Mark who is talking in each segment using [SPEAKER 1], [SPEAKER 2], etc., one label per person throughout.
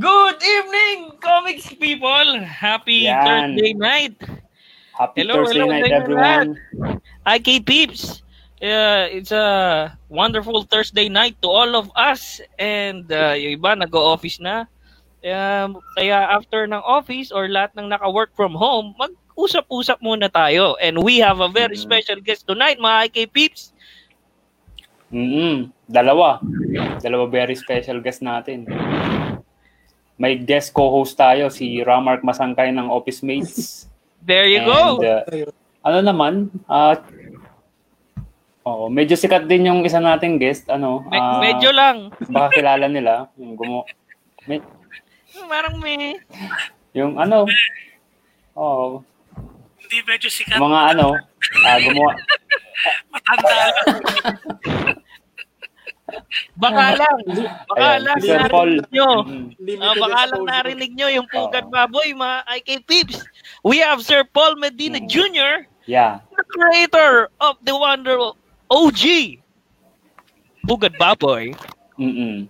[SPEAKER 1] Good evening, comics people! Happy
[SPEAKER 2] Yan.
[SPEAKER 1] Thursday night!
[SPEAKER 2] Happy
[SPEAKER 1] Hello,
[SPEAKER 2] Thursday
[SPEAKER 1] hello,
[SPEAKER 2] night, everyone.
[SPEAKER 1] IK Peeps! Uh, it's a wonderful Thursday night to all of us and uh, yung iba nag-office na. Um, kaya after ng office or lahat ng naka-work from home, mag-usap-usap muna tayo. And we have a very
[SPEAKER 2] Mhm.
[SPEAKER 1] special guest tonight, mga IK Peeps.
[SPEAKER 2] mm Dalawa. Dalawa very special guest natin. May guest co-host tayo, si Ramark Masangkay ng Office Mates.
[SPEAKER 1] There you
[SPEAKER 2] And,
[SPEAKER 1] go!
[SPEAKER 2] uh, ano naman, ah oh, medyo sikat din yung isa nating guest, ano,
[SPEAKER 1] Me-
[SPEAKER 2] ah,
[SPEAKER 1] medyo lang.
[SPEAKER 2] baka kilala nila, yung gumo, me-
[SPEAKER 1] Parang may...
[SPEAKER 2] yung ano, oh,
[SPEAKER 3] Hindi medyo sikat.
[SPEAKER 2] mga ano, ah, gumawa,
[SPEAKER 3] Matanda.
[SPEAKER 1] Baka lang. Baka
[SPEAKER 2] Ayan,
[SPEAKER 1] lang.
[SPEAKER 2] si Sir
[SPEAKER 1] narinig Nyo.
[SPEAKER 2] Mm.
[SPEAKER 1] Ah, baka lang narinig nyo yung Pugad
[SPEAKER 2] Oo.
[SPEAKER 1] Baboy, mga IK Peeps. We have Sir Paul Medina
[SPEAKER 2] Mm.
[SPEAKER 1] Jr.,
[SPEAKER 2] yeah,
[SPEAKER 1] the creator of the Wonder OG. Pugad Baboy.
[SPEAKER 2] Mm-mm.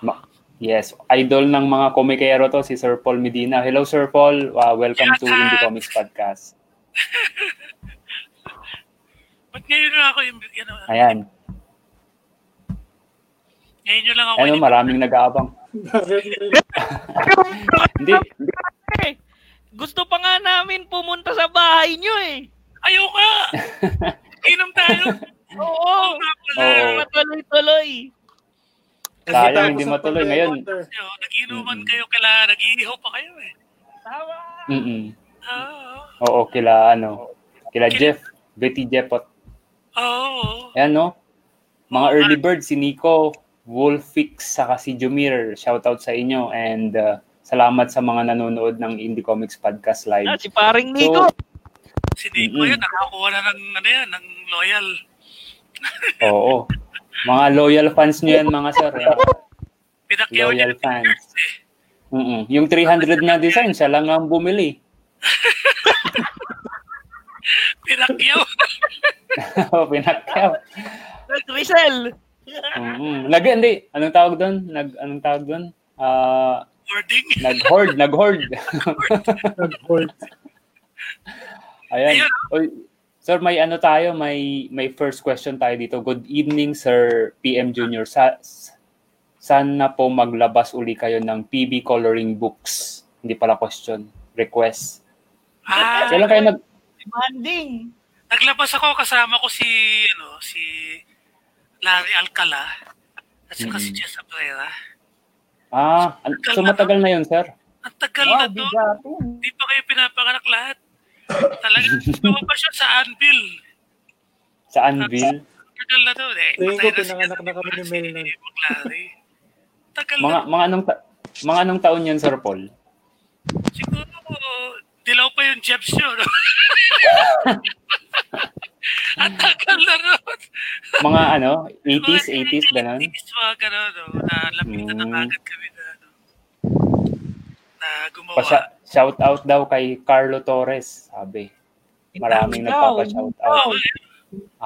[SPEAKER 2] Ma- Yes, idol ng mga komikero to si Sir Paul Medina. Hello Sir Paul, Uh, welcome to
[SPEAKER 3] Yes,
[SPEAKER 2] Indie
[SPEAKER 3] ah.
[SPEAKER 2] Comics Podcast.
[SPEAKER 3] Ba't ngayon lang ako yung, ano,
[SPEAKER 2] Ayan.
[SPEAKER 3] Ngayon nyo lang ako
[SPEAKER 2] Ano,
[SPEAKER 3] in-
[SPEAKER 2] maraming nag-aabang. Hindi,
[SPEAKER 1] Eh, gusto pa nga namin pumunta sa bahay nyo eh.
[SPEAKER 3] Ayaw ka! Inom tayo.
[SPEAKER 1] Oo.
[SPEAKER 2] Oo.
[SPEAKER 1] Matuloy-tuloy.
[SPEAKER 2] sayang hindi matuloy ngayon.
[SPEAKER 3] Yo, Nag-inuman kayo kala, nag-iihaw pa kayo eh.
[SPEAKER 1] Tama.
[SPEAKER 2] Mm-mm.
[SPEAKER 3] Oo.
[SPEAKER 2] Oo, kila ano, kila Jeff, Betty Jepot.
[SPEAKER 3] Oo.
[SPEAKER 2] Ayan no, mga early bird, si Nico, Wolfix, saka si Jumir. Shoutout sa inyo and uh, salamat sa mga nanonood ng Indie Comics Podcast
[SPEAKER 1] Ah,
[SPEAKER 2] Live.
[SPEAKER 1] si paring Nico.
[SPEAKER 3] Si Nico
[SPEAKER 2] Mm-mm.
[SPEAKER 3] yun, nakakuha na ng, ano yan, ng loyal.
[SPEAKER 2] Oo. Mga loyal fans nyo yan mga sir. ah.
[SPEAKER 3] Pinakyaw niya
[SPEAKER 2] Loyal fans.
[SPEAKER 3] eh.
[SPEAKER 2] Mm-mm. Yung 300 na design, siya lang ang bumili.
[SPEAKER 3] Pinakyaw.
[SPEAKER 2] Pinakyaw.
[SPEAKER 1] Rizal.
[SPEAKER 2] Mm-mm. Nag, hindi. Anong tawag doon? Nag, anong tawag doon? Ah,
[SPEAKER 3] Wording.
[SPEAKER 2] nag-hoard, nag-hoard. Ayan.
[SPEAKER 3] Ayun.
[SPEAKER 2] Oy, sir, may ano tayo, may may first question tayo dito. Good evening, Sir PM Junior. Sa sana po maglabas uli kayo ng PB coloring books. Hindi pala question, request.
[SPEAKER 3] Ah,
[SPEAKER 2] Kailan kayo nag
[SPEAKER 1] Demanding.
[SPEAKER 3] naglabas ako kasama ko si, ano, si Larry Alcala at saka si
[SPEAKER 2] Mm.
[SPEAKER 3] Jess Abrera.
[SPEAKER 2] Ah, an- so matagal na 'yon, sir.
[SPEAKER 3] Ang tagal
[SPEAKER 1] Wow,
[SPEAKER 3] na to. Hindi pa kayo pinapanganak lahat. Talagang lumabas siya sa Anvil.
[SPEAKER 2] Sa Anvil.
[SPEAKER 3] Tagal na to. Eh,
[SPEAKER 4] Tingin ko,
[SPEAKER 3] na si
[SPEAKER 4] pinanganak na kami ni Mel.
[SPEAKER 3] Si Maclary. Tagal
[SPEAKER 2] Mga
[SPEAKER 3] na.
[SPEAKER 2] mga anong ta- mga anong taon 'yan, Sir Paul?
[SPEAKER 3] Siguro, dilaw pa yung jebs nyo. Ang tagal na ron.
[SPEAKER 2] Mga ano, 80s,
[SPEAKER 3] Mga
[SPEAKER 2] 80s ganun.
[SPEAKER 3] 80s, mga ganun. No? Na lapitan na
[SPEAKER 2] Mm.
[SPEAKER 3] agad kami na, ano, na gumawa.
[SPEAKER 2] Pa shout out daw kay Carlo Torres, sabi. Maraming nagpapa-shout
[SPEAKER 3] Oh,
[SPEAKER 2] out.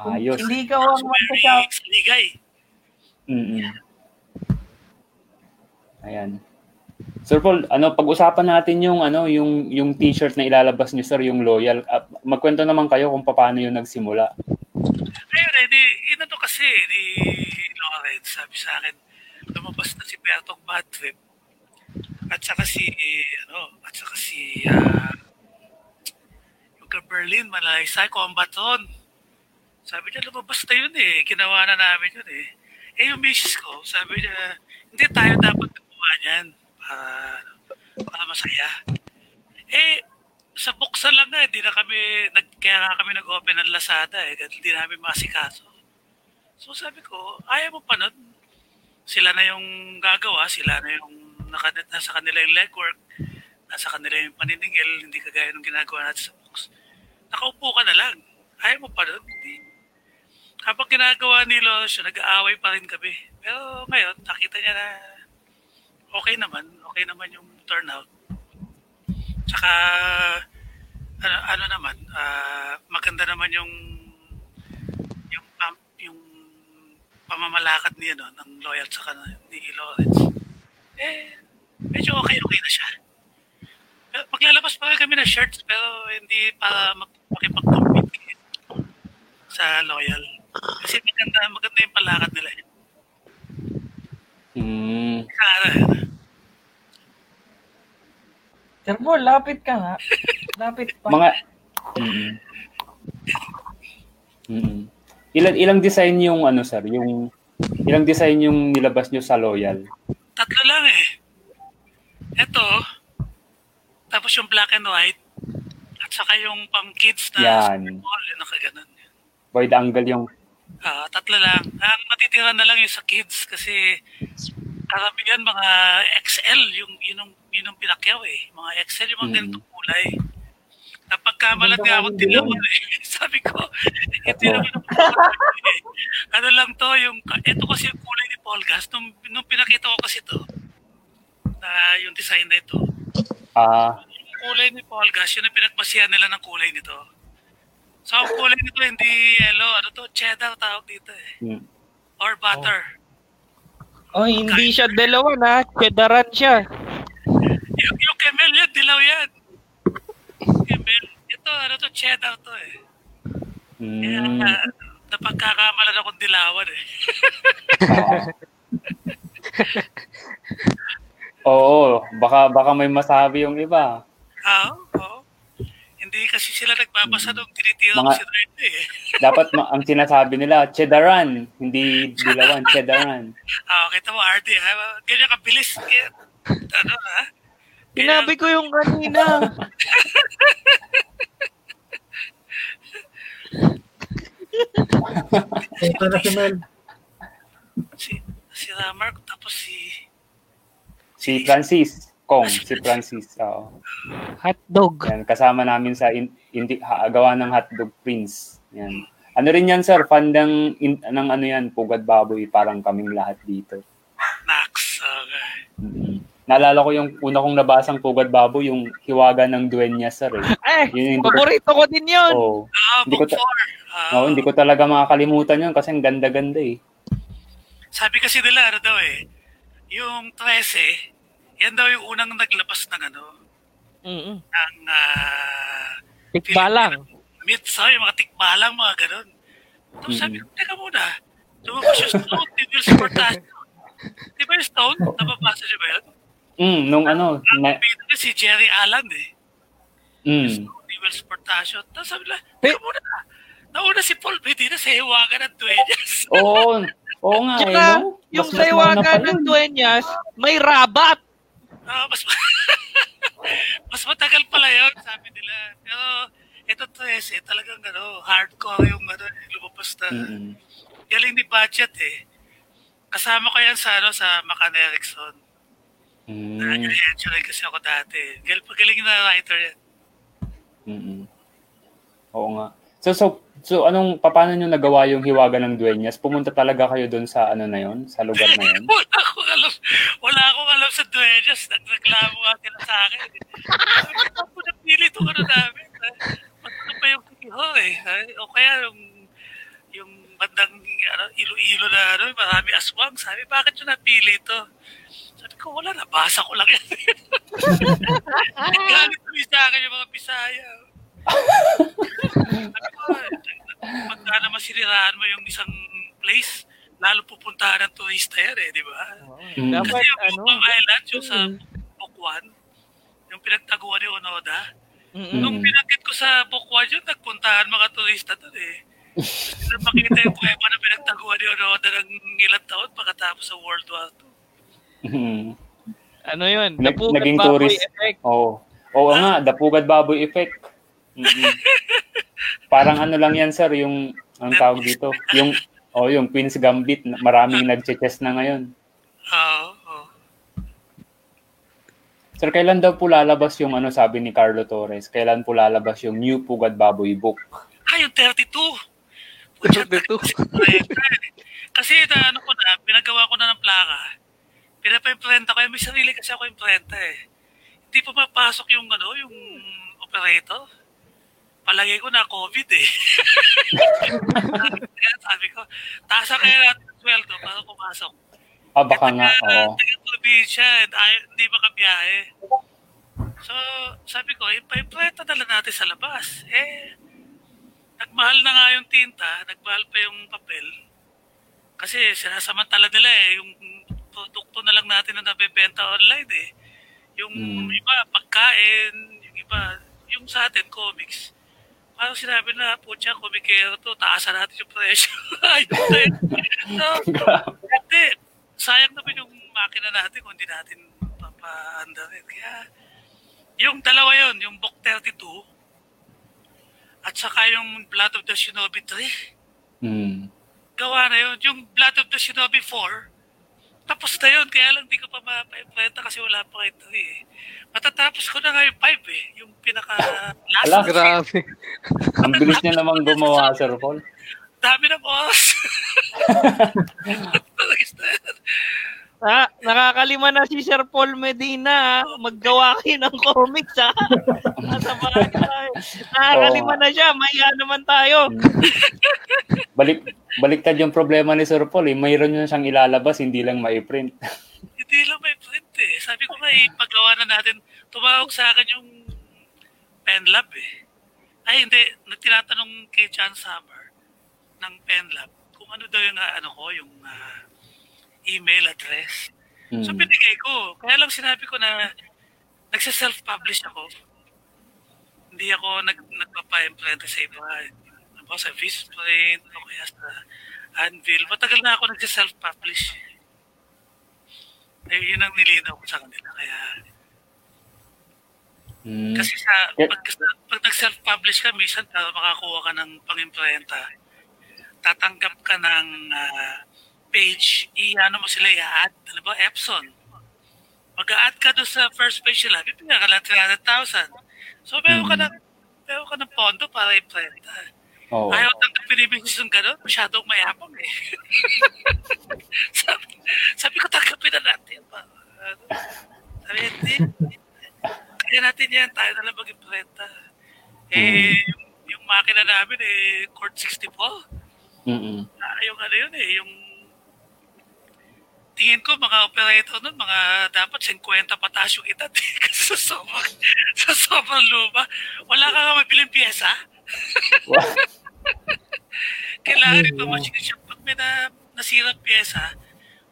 [SPEAKER 2] Ayos.
[SPEAKER 1] Hindi ka ang magsasabi.
[SPEAKER 3] very saligay.
[SPEAKER 2] Mm. Ayan. Sir Paul, ano pag-usapan natin yung ano yung yung t-shirt na ilalabas niyo sir, yung loyal. Ah, magkwento naman kayo kung paano yung nagsimula.
[SPEAKER 3] Ayun eh, di, ina to kasi, di Lawrence, sabi sa akin, lumabas na si Bertong Trip. At saka si, ano, at saka si, ah, yung ka Berlin, Malaysay, Combaton. Sabi niya, lumabas na yun eh, ginawa na namin yun eh. Eh yung misis ko, sabi niya, hindi tayo dapat gumawa niyan para, para masaya. Eh, sa buksan lang nga, hindi na kami, nag, kaya nga kami nag-open ng Lazada eh, kasi hindi namin masikaso. So sabi ko, ayaw mo pa. Sila na yung gagawa, sila na yung naka, nasa kanila yung legwork, nasa kanila yung paniningil, hindi kagaya ng ginagawa natin sa books. Nakaupo ka na lang. Ayaw mo pa nun. Hindi. Habang ginagawa ni Lorenzo, nag-aaway pa rin kami. Pero ngayon, nakita niya na okay naman. Okay naman yung turnout. Tsaka, ano, ano naman, ah, maganda naman yung yung pam- yung pamamalakad niya no, ng loyal sa ni Lawrence. Eh, medyo okay-okay na siya. Pero Maglalabas pa kami ng shirts pero hindi mag- makipag-compete sa loyal. Kasi maganda, maganda yung palakad nila. eh.
[SPEAKER 2] Hmm.
[SPEAKER 1] Sir Paul, lapit ka nga. Lapit pa.
[SPEAKER 2] Mga mm mm Ilan ilang design yung ano sir, yung ilang design yung nilabas nyo sa Loyal?
[SPEAKER 3] tatlo lang eh. Ito, tapos yung black and white, at saka yung pang kids na
[SPEAKER 2] Yan.
[SPEAKER 3] small, yung nakaganon.
[SPEAKER 2] Wide angle yung
[SPEAKER 3] Ah, tatlo lang. Ang matitira na lang yung sa kids kasi karamihan mga XL yung yun ang yun ang pinakyaw eh. Mga XL yung mga
[SPEAKER 2] Mm.
[SPEAKER 3] ganitong kulay. Napagkamalat nga ako dilawan eh. Sabi ko, ito naman ang. Ano lang to, yung, ito kasi yung kulay ni Paul Gas. Nung, nung pinakita ko kasi to, na yung design na ito,
[SPEAKER 2] ah
[SPEAKER 3] yung kulay ni Paul Gas, yun ang pinagmasihan nila ng kulay nito. So, ang kulay nito hindi yellow, ano to, cheddar tawag dito eh.
[SPEAKER 2] mm,
[SPEAKER 3] Or butter.
[SPEAKER 1] Oh, hindi siya dalawa na. Cheddaran siya.
[SPEAKER 3] Yung, yung Kemel yan, dilaw yan. Kemel. Ito, ano to, cheddar to eh. Kaya,
[SPEAKER 2] mm,
[SPEAKER 3] uh, napagkakamalan akong dilawan eh.
[SPEAKER 2] Oo, baka baka may masabi yung iba.
[SPEAKER 3] Ah, oo. Hindi kasi sila nagbabasa nung tinitira ko
[SPEAKER 2] Mga-
[SPEAKER 3] si Rene eh.
[SPEAKER 2] Dapat ma- ang sinasabi nila, cheddaran, hindi dilawan, cheddaran.
[SPEAKER 3] Ah, kita mo, RD, ha? Ganyan kabilis. Ano, ha?
[SPEAKER 1] Sinabi ko yung kanina.
[SPEAKER 4] Ito na si Mel.
[SPEAKER 3] Si, si Ramark, tapos si...
[SPEAKER 2] Si Francis, Kong, si Francis. Oo.
[SPEAKER 1] Hotdog.
[SPEAKER 2] Yan, kasama namin sa in, indi, ha, gawa ng Hotdog Prince. Yan. Ano rin yan, sir? Fan ng, in, ng ano yan, Pugad Baboy, parang kaming lahat dito.
[SPEAKER 3] Nax. Okay.
[SPEAKER 2] mm Naalala ko yung una kong nabasang Pugad Baboy, yung hiwaga ng Duenya, sir. Eh.
[SPEAKER 1] Eh,
[SPEAKER 2] Yun yung-
[SPEAKER 1] paborito ko din yun.
[SPEAKER 2] Oo.
[SPEAKER 3] Ah,
[SPEAKER 2] Hindi ko ta-
[SPEAKER 3] 4. Ah,
[SPEAKER 2] Oo, hindi ko talaga makakalimutan yun kasi ang ganda-ganda eh.
[SPEAKER 3] Sabi kasi nila, ano daw eh, yung 13, yan daw yung unang naglabas ng ano,
[SPEAKER 1] Mm-mm.
[SPEAKER 3] ng uh,
[SPEAKER 1] Tikbalang.
[SPEAKER 3] Mitsa, yung mga tikbalang, mga ganun. Tapos sabi ko,
[SPEAKER 2] Mm-hmm.
[SPEAKER 3] teka muna, lumabas yung Stone, di Will Sportasio. Di ba yung Stone? Nababasa niyo ba yun?
[SPEAKER 2] Mm, nung ano,
[SPEAKER 3] Ang
[SPEAKER 2] na,
[SPEAKER 3] niya si Jerry Allen eh.
[SPEAKER 2] mm,
[SPEAKER 3] Stone, di Will Sportasio. Tapos sabi nila,
[SPEAKER 1] Eh.
[SPEAKER 3] teka muna, nauna si Paul Medina sa hiwaga ng Dueñas.
[SPEAKER 2] oo, oo nga eh,
[SPEAKER 1] Tsaka,
[SPEAKER 2] no?
[SPEAKER 1] yung sa
[SPEAKER 2] pa
[SPEAKER 1] ng
[SPEAKER 2] yun.
[SPEAKER 1] Dueñas, may rabat.
[SPEAKER 3] Ah, mas, mas matagal pala yun, sabi nila. Pero ito 13, talagang ano, hardcore yung ano, lumabas na.
[SPEAKER 2] Mm-mm.
[SPEAKER 3] Galing ni budget eh. Kasama ko yan sa ano sa Macan Erickson.
[SPEAKER 2] Mm,
[SPEAKER 3] Nag-reaction rin kasi ako dati. Gal pagaling na writer yan.
[SPEAKER 2] mm-mm. Oo nga. So, so, so anong, paano nyo nagawa yung hiwaga ng Dueñas? Pumunta talaga kayo doon sa ano na yon sa lugar na yon?
[SPEAKER 3] wala akong alam. Wala akong alam sa Dueñas. Nagreklamo nga sila sa akin. "Saan mo napili itong ano namin? Magkano pa yung kikiho eh. Ay, O kaya yung yung bandang ano, ilo-ilo na ano, marami aswang. Sabi, bakit yung napili ito? Sabi ko, wala, nabasa ko lang yan. Galit tuloy sa akin yung mga Bisaya. Pagka naman siniraan mo yung isang place, lalo pupuntahan ng turista yan eh, di ba?
[SPEAKER 2] Mm.
[SPEAKER 1] Dapat,
[SPEAKER 3] Kasi yung
[SPEAKER 1] ano,
[SPEAKER 3] Island, yung sa Bukwan, yung pinagtaguan ni Onoda,
[SPEAKER 1] mm-mm.
[SPEAKER 3] nung
[SPEAKER 2] Mm.
[SPEAKER 3] pinakit ko sa Bukwan yun, nagpuntahan mga turista doon eh. Na makita yung kuweba na pinagtaguan ni Onoda ng ilang taon pagkatapos sa World War II.
[SPEAKER 2] Mm.
[SPEAKER 1] ano yun?
[SPEAKER 2] Nag-
[SPEAKER 1] Napugat
[SPEAKER 2] naging
[SPEAKER 1] baboy
[SPEAKER 2] tourist.
[SPEAKER 1] effect.
[SPEAKER 2] Oo. Oo nga, the Pugad Baboy effect. Parang ano lang yan, sir, yung, ang tawag dito, yung, oh, yung Queen's Gambit, maraming nag-chess na ngayon.
[SPEAKER 3] Oo. oo.
[SPEAKER 2] Sir, kailan daw po lalabas yung ano sabi ni Carlo Torres? Kailan po lalabas yung New Pugad Baboy book?
[SPEAKER 3] Ah, yung 32. Putya,
[SPEAKER 1] 32.
[SPEAKER 3] Kasi na ano ko na, pinagawa ko na ng plaka. Pinapa-imprenta ko. May sarili kasi ako imprenta eh. Hindi pa mapasok yung ano, yung operator. Palagay ko na COVID eh. Kaya sabi ko, taasan kaya natin sweldo para pumasok.
[SPEAKER 2] Ah, baka nga, oo.
[SPEAKER 3] Taga probinsya hindi makabiyahe. So, sabi ko, ipa-imprenta na lang natin sa labas. Eh, nagmahal na nga yung tinta, nagmahal pa yung papel. Kasi sinasamantala nila eh, yung produkto na lang natin na nabebenta online eh. Yung
[SPEAKER 2] Mm.
[SPEAKER 3] iba, pagkain, yung iba, yung sa atin, comics. Parang sinabi na, putya, komikero to, taasan natin yung presyo. Ayun na yun. so, hindi, sayang naman yung makina natin kung hindi natin papaanda rin. Kaya, yung dalawa yun, yung Book 32, at saka yung Blood of the Shinobi 3,
[SPEAKER 2] Mm.
[SPEAKER 3] gawa na yun. Yung Blood of the Shinobi 4, tapos na yun. Kaya lang di ko pa mapaimprenta kasi wala pa kayo 3 eh. Matatapos ko na nga yung 5 eh. Yung pinaka last
[SPEAKER 2] Ala.
[SPEAKER 4] Grabe.
[SPEAKER 2] Ang bilis niya naman gumawa, Sir Paul.
[SPEAKER 3] dami na yan.
[SPEAKER 1] Ah, nakakalima na si Sir Paul Medina. Maggawa kayo ng comics, ha? Nasa bahay tayo. Nakakalima na siya. Maya naman tayo.
[SPEAKER 2] Balik, baliktad yung problema ni Sir Paul. Eh. Mayroon yun siyang ilalabas, hindi lang ma-print.
[SPEAKER 3] Hindi lang may print eh. Sabi ko nga, ipagawa na natin. Tumawag sa akin yung pen lab eh. Ay, hindi. Nagtinatanong kay John Summer ng pen lab kung ano daw yung ah, ano ko, yung ah, email address. So,
[SPEAKER 2] Mm.
[SPEAKER 3] binigay ko. Kaya lang sinabi ko na nagsa-self-publish ako. Hindi ako nag nagpapa-imprint sa iba. Ano sa Visprint o kaya sa Anvil. Matagal na ako nagsa-self-publish. Eh, yun ang nilinaw ko sa kanila. Kaya,
[SPEAKER 2] Mm.
[SPEAKER 3] kasi sa,
[SPEAKER 2] Yeah.
[SPEAKER 3] pag, pag nag-self-publish ka, minsan para makakuha ka ng pang-imprenta, tatanggap ka ng ah, page, i-ano mo sila, i-add, ano ba, Epson. Mag-add ka doon sa first page nila, bibigyan ka lang 300,000. So, meron ka
[SPEAKER 2] Mm.
[SPEAKER 3] ng, meron ka ng pondo para imprenta.
[SPEAKER 2] Oo.
[SPEAKER 3] Ayaw tanggapin ni Mrs. ng gano'n, masyadong mayapang eh. sabi, sabi ko, tanggapin na natin. Pa. Ano? Sabi, hindi. Kaya natin yan, tayo na lang mag-imprenta. Eh, yung, yung makina namin eh, Court 64.
[SPEAKER 2] Mm-mm.
[SPEAKER 3] Ah, yung ano yun eh, yung tingin ko mga operator nun, mga dapat 50 pataas yung edad eh. Kasi sa sobrang, sa sobrang luma, wala ka nga mabiling pyesa. Kailangan ito machine shop. Pag may na, nasirang pyesa,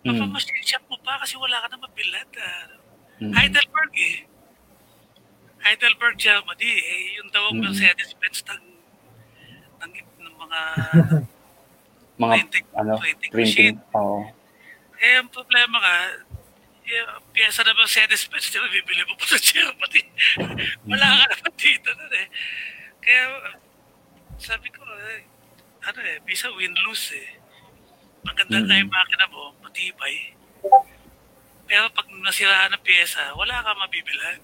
[SPEAKER 2] Mm.
[SPEAKER 3] mapamachine shop mo pa kasi wala ka na mabilad. Ah.
[SPEAKER 2] Mm.
[SPEAKER 3] Heidelberg eh. Heidelberg, Germany. Eh, yung daw ang
[SPEAKER 2] Mm.
[SPEAKER 3] Mercedes-Benz ng, ng, ng mga
[SPEAKER 2] Mga
[SPEAKER 3] printing,
[SPEAKER 2] ano,
[SPEAKER 3] printing
[SPEAKER 2] printing.
[SPEAKER 3] machine.
[SPEAKER 2] Oo.
[SPEAKER 3] Eh, ang problema nga, yung pyesa na Mercedes-Benz, di ba, bibili mo pa sa Germany. Wala ka naman dito nun eh. Kaya, sabi ko, eh, ano eh, bisa win-lose eh. Maganda
[SPEAKER 2] Mhm.
[SPEAKER 3] nga yung makina mo, matibay. Pero pag nasiraan ng pyesa, wala ka mabibilan.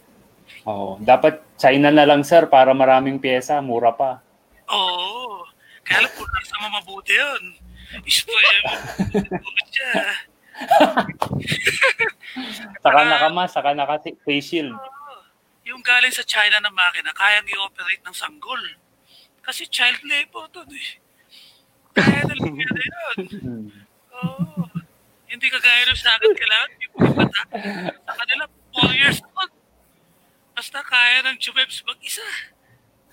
[SPEAKER 2] Oo. Dapat China na lang, sir, para maraming pyesa. Mura pa.
[SPEAKER 3] Oo. Kaya lang, kung nasa mo mabuti yun. Spray mo. Siya.
[SPEAKER 2] Saka
[SPEAKER 3] Ah.
[SPEAKER 2] nakama, saka naka face shield.
[SPEAKER 3] Oo. Yung galing sa China na makina, kayang i-operate ng sanggol. Kasi child labor to eh. Kaya na lang yun.
[SPEAKER 2] Mm.
[SPEAKER 3] Oo. Hindi kagaya nung sa akin kailangan, hindi mo bata. Sa kanila, 4 years old. Basta kaya ng chumebs mag-isa.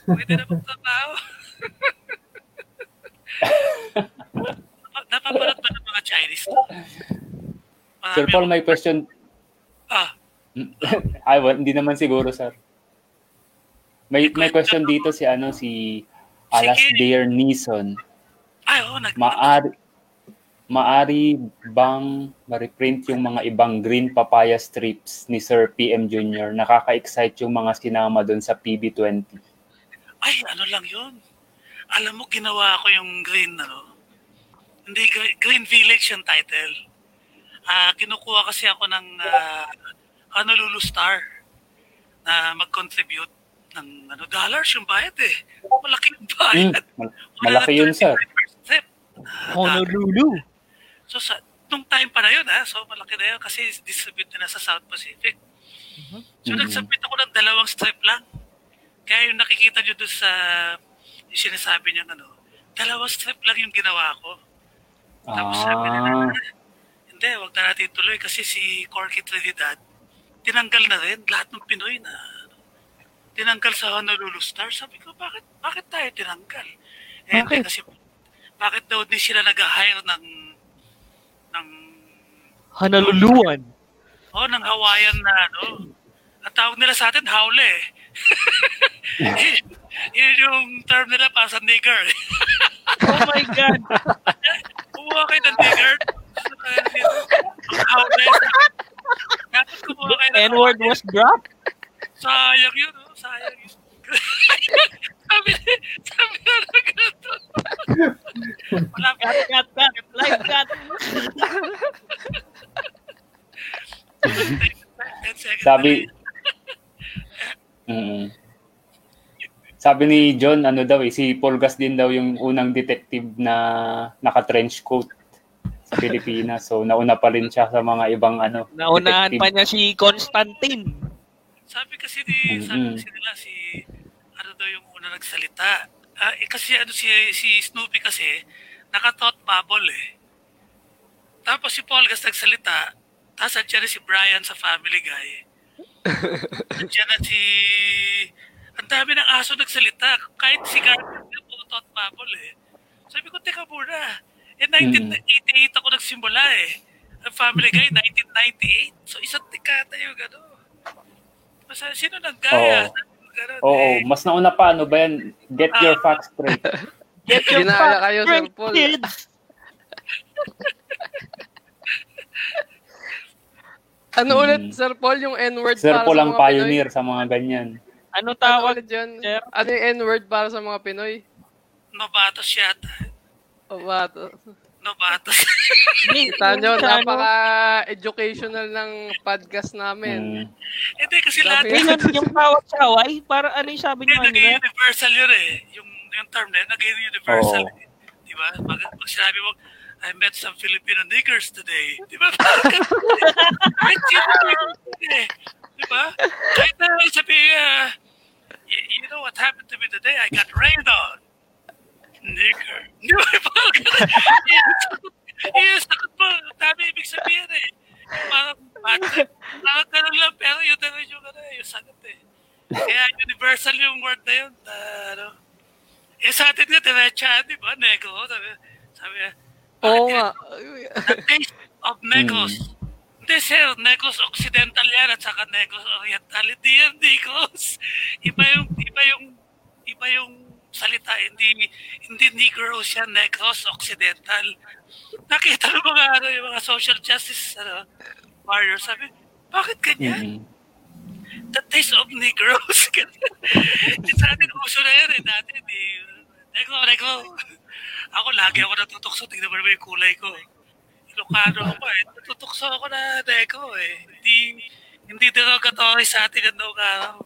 [SPEAKER 3] Pwede na magtrabaho. Napa- Napapanood ba ng mga Chinese? Marami
[SPEAKER 2] Sir Paul, may question.
[SPEAKER 3] Ah,
[SPEAKER 2] Ay, well, hindi naman siguro, sir. May may question dito si ano si Alasdair Neeson.
[SPEAKER 3] ay, oo, nag-
[SPEAKER 2] Maari maari bang ma-reprint yung mga ibang green papaya strips ni Sir PM Jr. Nakaka-excite yung mga sinama doon sa PB20.
[SPEAKER 3] ay, ano lang yun. Alam mo, ginawa ko yung green, ano, hindi, Gre- Green Village yung title. Ah, kinukuha kasi ako ng ah, Honolulu Star na mag-contribute ng ano, dollars yung bayad eh. Malaki yung
[SPEAKER 2] Mm,
[SPEAKER 3] bayad.
[SPEAKER 2] mal- malaki yun, sir.
[SPEAKER 3] 25% strip. Ah,
[SPEAKER 1] Honolulu.
[SPEAKER 3] So sa nung time pa na yun ha, so malaki na yun kasi distribute na sa South Pacific. So
[SPEAKER 2] Mhm.
[SPEAKER 3] nagsubmit ako ng dalawang strip lang. Kaya yung nakikita nyo doon sa yung sinasabi niya ano, dalawang strip lang yung ginawa ko. Tapos sabi nila,
[SPEAKER 2] Ah,
[SPEAKER 3] hindi, wag na natin tuloy kasi si Corky Trinidad, tinanggal na rin lahat ng Pinoy na tinanggal sa Honolulu Star. Sabi ko, bakit, bakit tayo tinanggal? Eh,
[SPEAKER 1] Bakit?
[SPEAKER 3] kasi, bakit daw di sila nag-hire ng, ng,
[SPEAKER 1] Hanaluluan.
[SPEAKER 3] oh, ng Hawaiian na, ano, ang tawag nila sa atin, haule eh. Yun yung term nila para sa nigger.
[SPEAKER 1] Oh my God.
[SPEAKER 3] Kumuha kayo ng nigger. Ang haule. Dapat kumuha kayo ng
[SPEAKER 1] N-word was dropped.
[SPEAKER 3] Sayang yun, oh. sayang yun. sabi, sabi na lang ganito. Wala.
[SPEAKER 1] Cut, cut, cut. Live cut.
[SPEAKER 3] 10 seconds
[SPEAKER 2] Sabi, mm Sabi ni John, ano daw eh, si Paul Gas din daw yung unang detective na naka-trench coat Pilipinas. So, nauna pa rin siya sa mga ibang ano,
[SPEAKER 1] Naunahan
[SPEAKER 2] detective.
[SPEAKER 1] pa niya si Constantine.
[SPEAKER 3] Sabi kasi ni, sabi
[SPEAKER 2] Mhm.
[SPEAKER 3] kasi nila si, ano daw yung una nagsalita. Ah, eh, kasi ano si, si Snoopy kasi, naka-thought bubble eh. Tapos si Paul Gas nagsalita, tapos andyan si Brian sa Family Guy. andyan na si, ang dami ng aso nagsalita. Kahit si Garfield thought bubble eh. Sabi ko, teka muna. Eh, 1988 ako nagsimula eh. Ang Family Guy, 1998. So, isang dekada yung gano'n. Basta, sino nang gaya?
[SPEAKER 2] Oo.
[SPEAKER 3] Ganun,
[SPEAKER 2] Oo,
[SPEAKER 3] eh.
[SPEAKER 2] mas nauna pa, ano ba yan? Get your facts straight.
[SPEAKER 1] Get your
[SPEAKER 4] Ginaya
[SPEAKER 1] facts
[SPEAKER 4] kayo, Sir
[SPEAKER 1] straight,
[SPEAKER 4] Paul. Ano
[SPEAKER 2] Hmm.
[SPEAKER 4] ulit, Sir Paul, yung N-word
[SPEAKER 2] Sir
[SPEAKER 4] para
[SPEAKER 2] Paul
[SPEAKER 4] sa
[SPEAKER 2] ang
[SPEAKER 4] mga Pinoy?
[SPEAKER 2] pioneer sa mga ganyan.
[SPEAKER 1] Ano
[SPEAKER 4] Ano
[SPEAKER 1] tawag?
[SPEAKER 4] ulit yun?
[SPEAKER 1] Sir?
[SPEAKER 4] Ano yung N-word para sa mga Pinoy?
[SPEAKER 3] Novatos yata.
[SPEAKER 4] To?
[SPEAKER 3] Novatos.
[SPEAKER 4] Kita nyo, napaka-educational ng podcast namin.
[SPEAKER 2] Mm.
[SPEAKER 3] Hindi, kasi lahat
[SPEAKER 1] Yun, yung, yung tawag sa Hawaii, para ano yung sabi
[SPEAKER 3] Hindi,
[SPEAKER 1] niyo
[SPEAKER 3] naging
[SPEAKER 1] kanina?
[SPEAKER 3] universal yun eh. Yung, yung term na yun, naging universal
[SPEAKER 2] Oo.
[SPEAKER 3] eh. Di ba? Pag, pag sinabi mo, I met some Filipino niggers today. Di ba? Kahit eh. Di ba? Kahit na sabi, uh, you, you know what happened to me today? I got rained on. Nigger. Di ba? Parang ganun. Yung sagot mo, dami ibig sabihin eh. Yung Parang, parang ganun lang, pero yun na rin yung, ano, eh, yung sagot eh. Kaya universal yung word na yun. na, ano. Eh sa atin nga, diretsahan, di ba? Negro. Sabi, sabi
[SPEAKER 4] Oo nga.
[SPEAKER 3] the taste of Negros. Hindi, sir. Negros Occidental yan at saka Negros Oriental. Hindi yan, Negros. Iba yung, iba yung, iba yung salita. Hindi, hindi Negros yan, Negros Occidental. Nakita ng mga, ano, yung mga social justice, ano, warriors. Sabi, bakit ganyan?
[SPEAKER 2] Mm.
[SPEAKER 3] the taste of Negroes. Sa atin, uso na yan eh. Dati, di, Negro, Negro. Ako, lagi ako natutokso. Tingnan mo naman yung kulay ko. Ilocano ako eh. Natutokso ako na Negro eh. Hindi, hindi derogatory sa atin ang araw.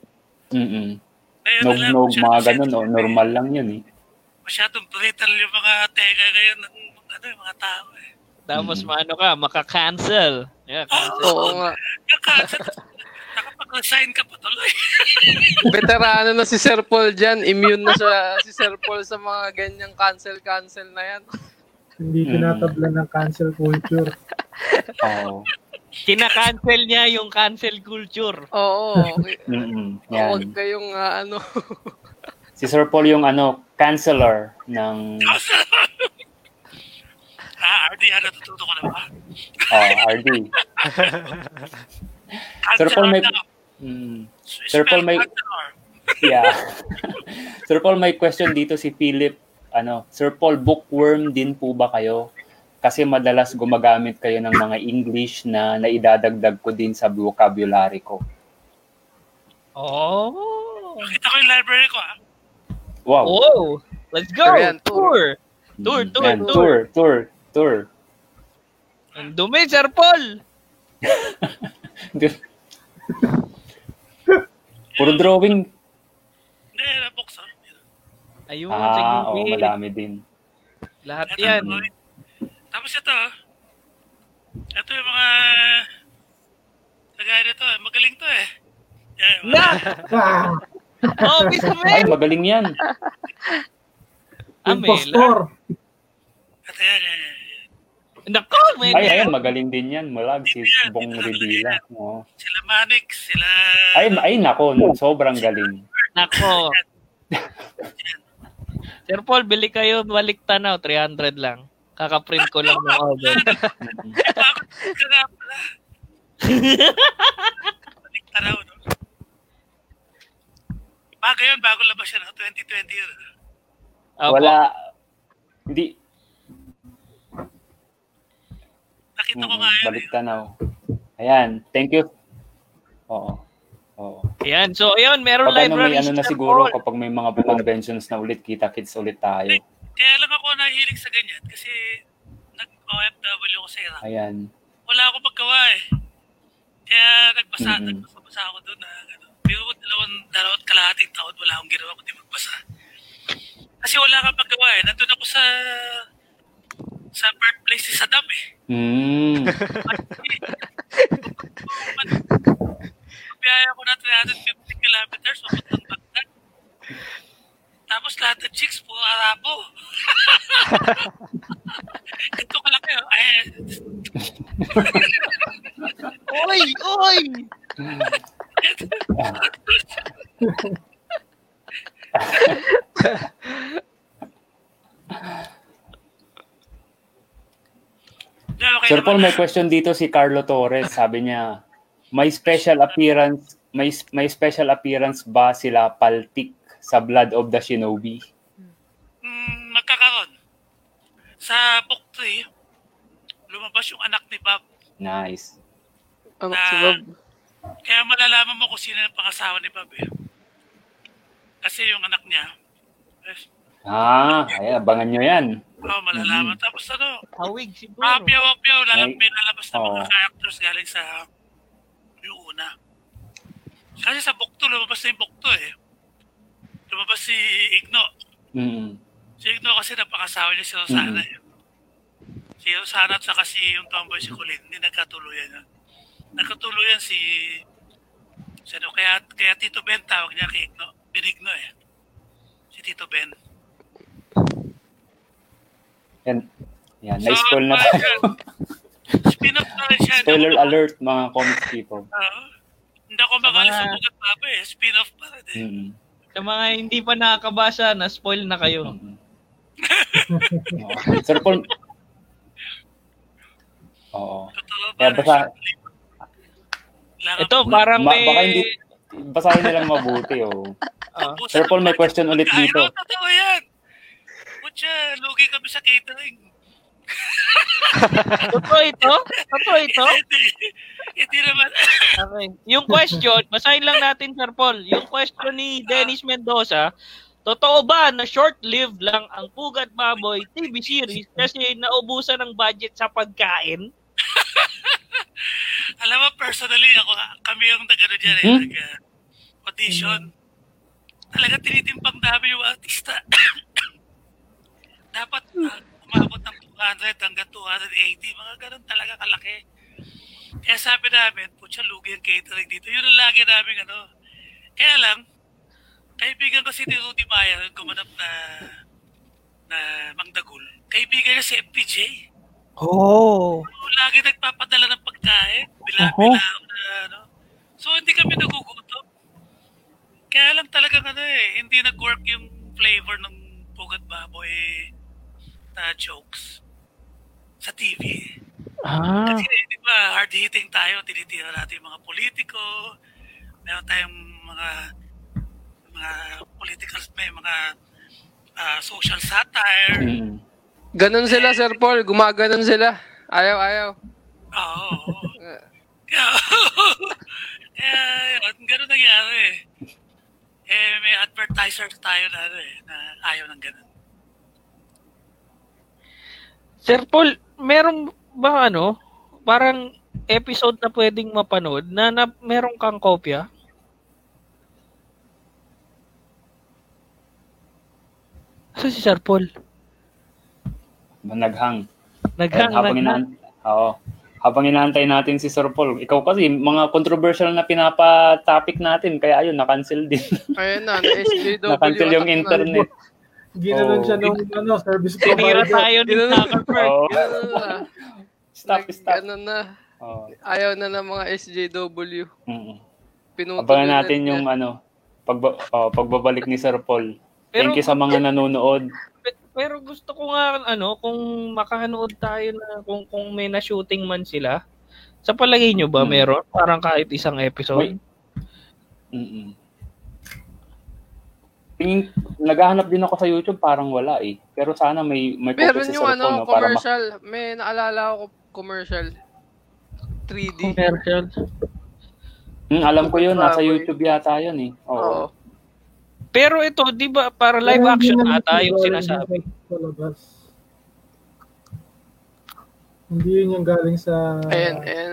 [SPEAKER 2] Mm-mm.
[SPEAKER 3] Ngayon na lang,
[SPEAKER 2] Nog-nog, mga ganun, oh,
[SPEAKER 3] sensitive
[SPEAKER 2] normal lang yun eh.
[SPEAKER 3] Masyadong brutal yung mga teka ngayon ng ano, yung mga tao eh.
[SPEAKER 1] Tapos
[SPEAKER 2] Mm.
[SPEAKER 1] maano ka, maka-cancel. Yeah, cancel.
[SPEAKER 4] Oo nga.
[SPEAKER 3] Nakaka- Nakapag-resign ka pa tuloy.
[SPEAKER 4] Veterano na si Sir Paul dyan. Immune na siya, si Sir Paul sa mga ganyang cancel-cancel na yan.
[SPEAKER 5] Hindi
[SPEAKER 2] Mm.
[SPEAKER 5] tinatabla ng cancel culture.
[SPEAKER 2] Oo.
[SPEAKER 1] Kina-cancel niya yung cancel culture.
[SPEAKER 4] Oo.
[SPEAKER 2] Mm-mm.
[SPEAKER 4] Huwag kayong ah, ano.
[SPEAKER 2] Si Sir Paul yung ano, counselor ng
[SPEAKER 3] ah, RD, ano, natututo ko na ba?
[SPEAKER 2] oh, RD. Sir Paul, may... Mm. Sir Paul, may- yeah. Sir Paul, may question dito si Philip. Ano, Sir Paul, bookworm din po ba kayo? Kasi madalas gumagamit kayo ng mga English na naidadagdag ko din sa vocabulary ko.
[SPEAKER 1] Oh.
[SPEAKER 3] Nakita ko yung library ko ah.
[SPEAKER 2] Wow.
[SPEAKER 1] Oh, let's go.
[SPEAKER 4] Ayan, tour.
[SPEAKER 1] Tour, tour, tour,
[SPEAKER 2] yan,
[SPEAKER 1] tour.
[SPEAKER 2] tour, tour, tour.
[SPEAKER 1] Ang dumi, Sir Paul.
[SPEAKER 2] Puro drawing.
[SPEAKER 3] Hindi, na-box ah.
[SPEAKER 1] Ayun,
[SPEAKER 2] Ah,
[SPEAKER 1] sige.
[SPEAKER 2] oo, madami din.
[SPEAKER 1] Lahat yan.
[SPEAKER 3] boy. Tapos ito, ito yung mga kagaya nito eh. Magaling to eh. Yan, yung mga-
[SPEAKER 1] Na!
[SPEAKER 5] Ah,
[SPEAKER 1] Oh, Miss
[SPEAKER 2] Ay, magaling yan.
[SPEAKER 5] Impostor.
[SPEAKER 3] Ito yan, yan, yan.
[SPEAKER 1] Nako, may
[SPEAKER 2] Ay, ayan, magaling din yan. Malag, si Bong Revilla. Oo.
[SPEAKER 3] Sila Manix, sila...
[SPEAKER 2] Ay, ay, nako, sobrang galing.
[SPEAKER 1] Nako. Sir Paul, bili kayo balik tanaw, 300 lang. Kaka-print ko lang ng order.
[SPEAKER 3] Balik taraw, no? Bago yun, bago labas siya ng 2020 yun.
[SPEAKER 1] Opo.
[SPEAKER 2] Wala, hindi,
[SPEAKER 3] Nakita ko nga yun.
[SPEAKER 2] balik
[SPEAKER 3] eh.
[SPEAKER 2] tanaw. Ayan, thank you. Oo. Oo.
[SPEAKER 1] Ayan, so ayun, meron
[SPEAKER 2] Kapag
[SPEAKER 1] library
[SPEAKER 2] may ano na siguro, kapag may mga conventions na ulit, kita-kits ulit tayo.
[SPEAKER 3] Kaya lang ako nahilig sa ganyan kasi nag-OFW ko sa Iraq.
[SPEAKER 2] Ayan.
[SPEAKER 3] Wala akong magawa eh. Kaya nagbasa,
[SPEAKER 2] Mhm.
[SPEAKER 3] nagbasa-basa ako doon na ano. Pero ko dalawang, dalawang kalahating taon wala akong ginawa kundi magbasa. Kasi wala kang magawa eh. Nandun ako sa sa birthplace ni Saddam eh.
[SPEAKER 2] Mm.
[SPEAKER 3] Biyaya ko na 350 kilometers papuntang Baghdad. Tapos lahat ng chicks puro Arabo. Ito ka lang kayo. Ay,
[SPEAKER 1] Oy, oy!
[SPEAKER 3] okay
[SPEAKER 2] Sir Paul, may question dito si Carlo Torres. Sabi niya, may special appearance may may special appearance ba sila Paltik sa Blood of the Shinobi?
[SPEAKER 3] Mm, magkakaroon. Sa book 3, lumabas yung anak ni Bob.
[SPEAKER 2] Nice.
[SPEAKER 4] Ano,
[SPEAKER 3] Ah.
[SPEAKER 4] si Bob?
[SPEAKER 3] Kaya malalaman mo kung sino yung pangasawa ni Bob eh. Kasi yung anak niya, eh,
[SPEAKER 2] Ah, ay, abangan nyo yan.
[SPEAKER 3] oh, malalaman. Tapos ano,
[SPEAKER 1] Hawig siguro.
[SPEAKER 3] Mapyaw-pyaw, lalang
[SPEAKER 2] Ay.
[SPEAKER 3] may lalabas na mga
[SPEAKER 2] Oo.
[SPEAKER 3] characters galing sa yung una. Kasi sa book 2, lumabas na yung book 2 eh. Lumabas si Igno.
[SPEAKER 2] Mm.
[SPEAKER 3] Si Igno kasi napakasawa niya si Rosana eh. Si Rosana at saka si yung tomboy si Colin, hindi nagkatuluyan yan. Nagkatuluyan si... si ano, kaya, kaya Tito Ben tawag niya kay Igno. Binigno eh. Si Tito Ben.
[SPEAKER 2] Yan. Yan, na-spoil na tayo.
[SPEAKER 3] Spin-off na rin siya.
[SPEAKER 2] Spoiler alert, mga comics people.
[SPEAKER 3] Oo. hindi ako makalis sa
[SPEAKER 1] Mga-
[SPEAKER 3] bugat papa eh. Spin-off pa rin eh.
[SPEAKER 2] Mm.
[SPEAKER 1] Sa mga hindi pa nakakabasa, na-spoil na kayo.
[SPEAKER 2] Sir Paul, Oo.
[SPEAKER 3] Totoo ba?
[SPEAKER 2] Kaya basa,
[SPEAKER 3] Kailangan
[SPEAKER 1] Ito, parang
[SPEAKER 2] ma-
[SPEAKER 1] may...
[SPEAKER 2] baka hindi, basahin nilang mabuti, oh.
[SPEAKER 3] Pusa
[SPEAKER 2] Sir Paul, may question ulit
[SPEAKER 3] Ay,
[SPEAKER 2] dito.
[SPEAKER 3] no, totoo yan. Putya, lugi kami sa catering.
[SPEAKER 1] Totoo ito? Totoo ito?
[SPEAKER 3] hindi, naman.
[SPEAKER 1] Okay. Yung question, basahin lang natin, Sir Paul. Yung question ni Dennis Mendoza, totoo ba na short-lived lang ang Pugat Baboy TV series kasi naubusan ng budget sa pagkain?
[SPEAKER 3] Alam mo, personally, ako, kami yung nag-ano dyan eh,
[SPEAKER 2] Hmm?
[SPEAKER 3] nag-audition. Talaga tinitimpang namin yung artista. Dapat uh, umabot ng 200 hanggang 280, mga ganun talaga kalaki. Kaya sabi namin, putya, lugi ang catering dito. Yun ang lagi namin, ano. Kaya lang, kaibigan ko si Rudy Maya, yung gumanap na na Mangdagul. Kaibigan niya si FPJ.
[SPEAKER 1] Oh.
[SPEAKER 3] Lagi nagpapadala ng pagkain. Bila-bila na ano. So, hindi kami nagugutom. Kaya lang talaga ano eh, hindi nag-work yung flavor ng Pugat Baboy na jokes sa TV.
[SPEAKER 1] Ah.
[SPEAKER 3] Kasi di ba, hard-hitting tayo, tinitira natin yung mga politiko, meron tayong mga mga political, may mga ah, social satire.
[SPEAKER 2] Mm.
[SPEAKER 4] Ganon sila, Sir Paul. Gumaganon sila. Ayaw, ayaw.
[SPEAKER 3] Oo. Kaya, kaya yun, ganun nangyari. Eh, may advertiser tayo na, ano eh, na ayaw ng ganun.
[SPEAKER 1] Sir Paul, meron ba ano, parang episode na pwedeng mapanood na, na meron kang kopya? Asa si Sir Paul?
[SPEAKER 2] Naghang.
[SPEAKER 1] Naghang,
[SPEAKER 2] habang
[SPEAKER 1] naghang.
[SPEAKER 2] inaan, oo. Habang inaantay natin si Sir Paul, ikaw kasi, mga controversial na pinapa-topic natin, kaya ayun, na-cancel din.
[SPEAKER 4] Ayun na, na-SJW.
[SPEAKER 2] na-cancel yung
[SPEAKER 4] attack na.
[SPEAKER 5] Ginanon
[SPEAKER 2] Oo.
[SPEAKER 5] siya nung ano, service
[SPEAKER 1] Tinira
[SPEAKER 5] provider.
[SPEAKER 1] tayo ni.
[SPEAKER 4] Ganon na.
[SPEAKER 2] Stop, stop.
[SPEAKER 4] Ano na,
[SPEAKER 2] Oh.
[SPEAKER 4] ayaw na ng mga SJW.
[SPEAKER 2] Mm.
[SPEAKER 4] Pinutol
[SPEAKER 2] Abangan
[SPEAKER 4] na
[SPEAKER 2] natin
[SPEAKER 4] niya.
[SPEAKER 2] yung ano, pagba, oh, pagbabalik ni Sir Paul.
[SPEAKER 1] Pero-
[SPEAKER 2] Thank you sa mga nanonood.
[SPEAKER 1] Pe- Pero gusto ko nga ano, kung makanood tayo na kung kung may na-shooting man sila. Sa palagay nyo ba
[SPEAKER 2] Hmm.
[SPEAKER 1] meron? Parang kahit isang episode?
[SPEAKER 2] Mm-mm. Tingin, naghahanap din ako sa YouTube, parang wala eh. Pero sana may may
[SPEAKER 4] Meron yung ano,
[SPEAKER 2] para ma-
[SPEAKER 4] commercial. May naalala ako commercial. 3D.
[SPEAKER 1] Commercial.
[SPEAKER 2] Hmm, alam ko yun, nasa. YouTube yata yun eh. Oo.
[SPEAKER 4] Oo.
[SPEAKER 1] Pero ito, 'di ba, para live
[SPEAKER 5] Pero
[SPEAKER 1] action ata yung sinasabi.
[SPEAKER 5] Sa labas. Hindi yun yung galing sa...
[SPEAKER 4] Ayan, ayan.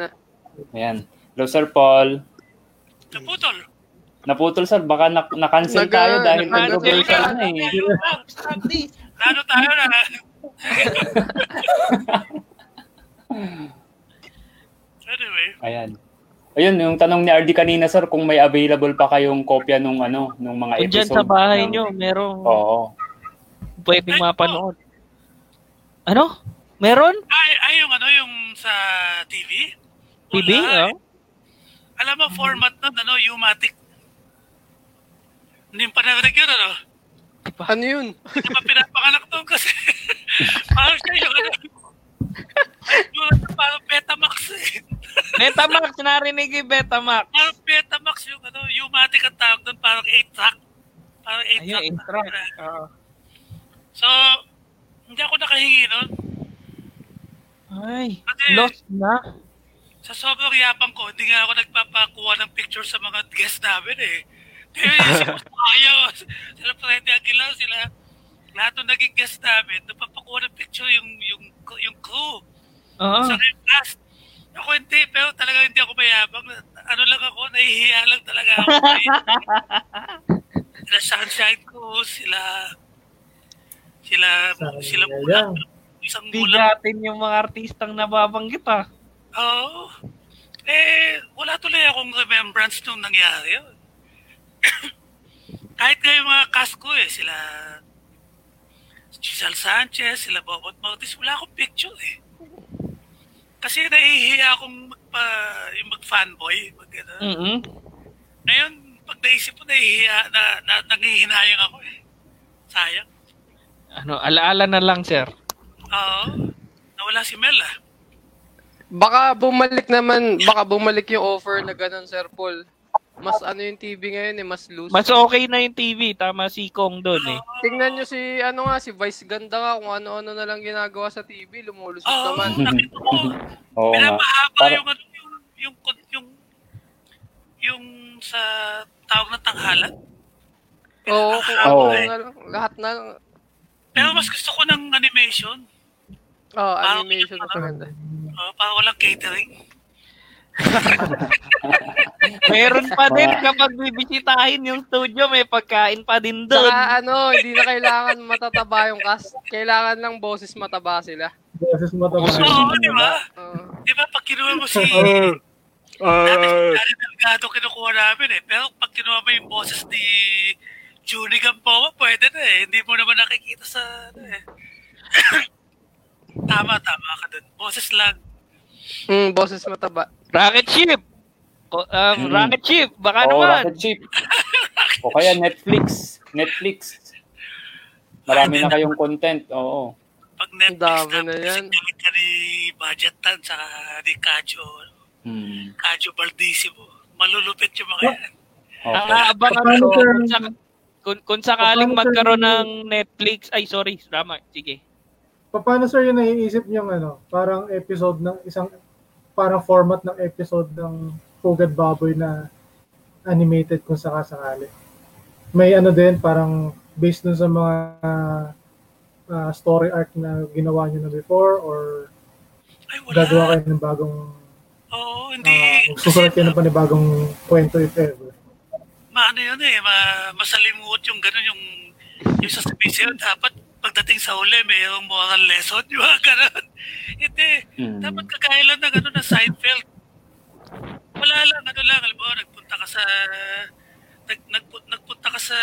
[SPEAKER 2] Ayan. Hello Sir Paul.
[SPEAKER 3] Naputol.
[SPEAKER 2] Naputol sir, baka na- na-cancel
[SPEAKER 4] Nag-
[SPEAKER 2] tayo dahil controversial na eh.
[SPEAKER 3] Lalo tayo na. anyway,
[SPEAKER 2] Ayan. Ayun, yung tanong ni RD kanina sir, kung may available pa kayong kopya nung ano, nung mga
[SPEAKER 1] Kung
[SPEAKER 2] episode.
[SPEAKER 1] sa bahay
[SPEAKER 2] ng-
[SPEAKER 1] nyo, merong
[SPEAKER 2] Oo.
[SPEAKER 1] pwedeng mapanood. Ano? Meron?
[SPEAKER 3] ay, ay yung ano, yung sa TV?
[SPEAKER 1] TV?
[SPEAKER 3] Wala.
[SPEAKER 1] Oh?
[SPEAKER 3] Alam mo, format nun, ano, Umatic. Hindi pa narinig yun, ano?
[SPEAKER 4] Ano yun?
[SPEAKER 3] Hindi pa pinapanganak doon kasi parang siya yung ano, yung parang Betamax eh.
[SPEAKER 1] Betamax, narinig yung Betamax.
[SPEAKER 3] Parang Betamax yung ano, Umatic ang tawag doon, parang 8-track. Parang 8-track.
[SPEAKER 1] Ayun, intro. Oo.
[SPEAKER 3] So, hindi ako nakahingi nun.
[SPEAKER 1] Ay,
[SPEAKER 3] Kasi-
[SPEAKER 1] lost na.
[SPEAKER 3] Sa sobrang yapang ko, hindi nga ako nagpapakuha ng picture sa mga guests namin eh. Ayaw, sila Freddy Aguilar, sila, lahat ng naging guest namin, nagpapakuha ng picture yung, yung, yung crew.
[SPEAKER 1] Oo.
[SPEAKER 3] Sa cast. Ako hindi, pero talaga hindi ako mayabang. Ano lang ako, nahihiya lang talaga ako. sila Sunshine ko, sila, sila, sila
[SPEAKER 5] Sayang.
[SPEAKER 3] Mulang. Isang mulang
[SPEAKER 1] Bigatin yung mga artistang nababanggit ah.
[SPEAKER 3] Oo. Eh, wala tuloy akong remembrance nung nangyari yun. Kahit nga yung mga cast ko eh, sila Giselle Sanchez, sila Bobot Mortis, wala akong picture eh. Kasi nahihiya akong magpa, yung mag-fanboy. Mag, ano.
[SPEAKER 1] mm
[SPEAKER 3] Ngayon, pag naisip ko, nahihiya, na, na, nangihinayang ako eh. Sayang.
[SPEAKER 1] Ano, alaala na lang, sir.
[SPEAKER 3] Oo. Nawala si Mel ah.
[SPEAKER 4] Baka bumalik naman, baka bumalik yung offer na ganun, Sir Paul. Mas ano yung TV ngayon eh, mas loose.
[SPEAKER 1] Mas okay na yung TV. Tama si Kong doon eh.
[SPEAKER 4] Tingnan nyo si, ano nga, si Vice Ganda nga, kung ano-ano na lang ginagawa sa TV, lumulusot
[SPEAKER 3] Oo,
[SPEAKER 4] naman.
[SPEAKER 3] nakita ko.
[SPEAKER 2] Oo nga.
[SPEAKER 3] Pinapahaba
[SPEAKER 2] Para-
[SPEAKER 3] yung ano, yung, yung, yung, yung, sa tawag na tanghalan.
[SPEAKER 4] Oo, kung
[SPEAKER 2] Oo.
[SPEAKER 4] ano na lang, lahat na lang.
[SPEAKER 3] Pero mas gusto ko ng animation.
[SPEAKER 4] Oh,
[SPEAKER 3] Parang
[SPEAKER 4] animation na maganda.
[SPEAKER 3] Uh, para walang catering.
[SPEAKER 1] Meron pa din kapag bibisitahin yung studio, may pagkain pa din doon.
[SPEAKER 4] Saka ano, hindi na kailangan matataba yung cast. Kailangan lang boses mataba sila.
[SPEAKER 5] Boses mataba.
[SPEAKER 3] Oo, di ba?
[SPEAKER 4] Oo.
[SPEAKER 3] Di ba pag kinuha mo si... Dati si Gary Delgado kinukuha namin eh. Pero pag kinuha mo yung boses ni Julie Gamboa, pwede na eh. Hindi mo naman nakikita sa... Ano, eh. tama, tama ka dun. Boses lang.
[SPEAKER 4] Hmm, boses mataba.
[SPEAKER 1] Rocket Ship! O, um,
[SPEAKER 2] Hmm.
[SPEAKER 1] Rocket Ship, baka
[SPEAKER 2] Oo,
[SPEAKER 1] naman.
[SPEAKER 2] Rocket Ship. o kaya Netflix. Netflix. Marami na kayong content. Oo.
[SPEAKER 3] Pag Netflix
[SPEAKER 4] Dami na yan.
[SPEAKER 3] galit ka ni Budget Tan sa ni Kajo,
[SPEAKER 2] Hmm.
[SPEAKER 3] Kajo Baldissimo. Malulupit yung mga yan.
[SPEAKER 1] Ang
[SPEAKER 2] Okay.
[SPEAKER 1] aabangan
[SPEAKER 5] Paano,
[SPEAKER 1] ko kung, sa- kung, kung sakaling magkaroon ng Netflix, ay sorry, Rama, sige.
[SPEAKER 5] Paano sir yung naiisip niyong ano, parang episode ng isang parang format ng episode ng Pugad Baboy na animated kung sakasakali. May ano din parang based dun sa mga ah, story arc na ginawa niyo na before or
[SPEAKER 3] Ay, wala.
[SPEAKER 5] gagawa kayo ng bagong
[SPEAKER 3] Oo, hindi.
[SPEAKER 5] uh, susulat kayo ng panibagong kwento if ever.
[SPEAKER 3] maano yun eh, ma, masalimuot yung gano'n yung, yung sasabihin sa'yo, dapat pagdating sa huli, mayroong moral lesson, yung mga gano'n. Hindi,
[SPEAKER 2] Hmm.
[SPEAKER 3] dapat kagaya lang ng ano na Seinfeld. Wala lang, ano lang, alam mo, nagpunta ka sa, nag, nagpu- nagpunta ka sa,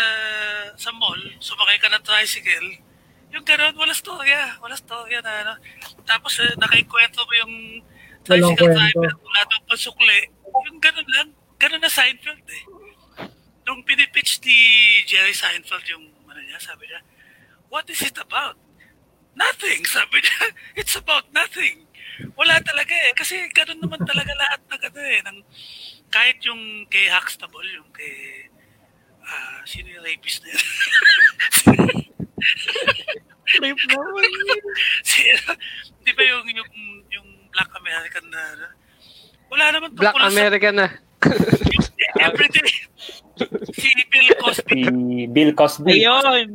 [SPEAKER 3] sa mall, sumakay ka ng tricycle, Yung gano'n, wala storya. Wala storya na ano. Tapos eh, nakaikwento mo yung tricycle driver, wala daw pasukli. Yung gano'n lang. Gano'n na Seinfeld eh. Nung pinipitch ni Jerry Seinfeld yung ano niya, sabi niya, what is it about? Nothing, sabi niya. It's about nothing. Wala talaga eh. Kasi gano'n naman talaga lahat ng ano eh. Ng, kahit yung kay Huxtable, yung kay ah sino yung rapist na yun?
[SPEAKER 1] Trip naman.
[SPEAKER 3] si, di ba yung, yung, yung Black American na, ano? wala naman
[SPEAKER 4] Black
[SPEAKER 3] tungkol sa
[SPEAKER 4] American na.
[SPEAKER 3] everyday. si Bill Cosby.
[SPEAKER 2] Si Bill Cosby.
[SPEAKER 1] Ayun.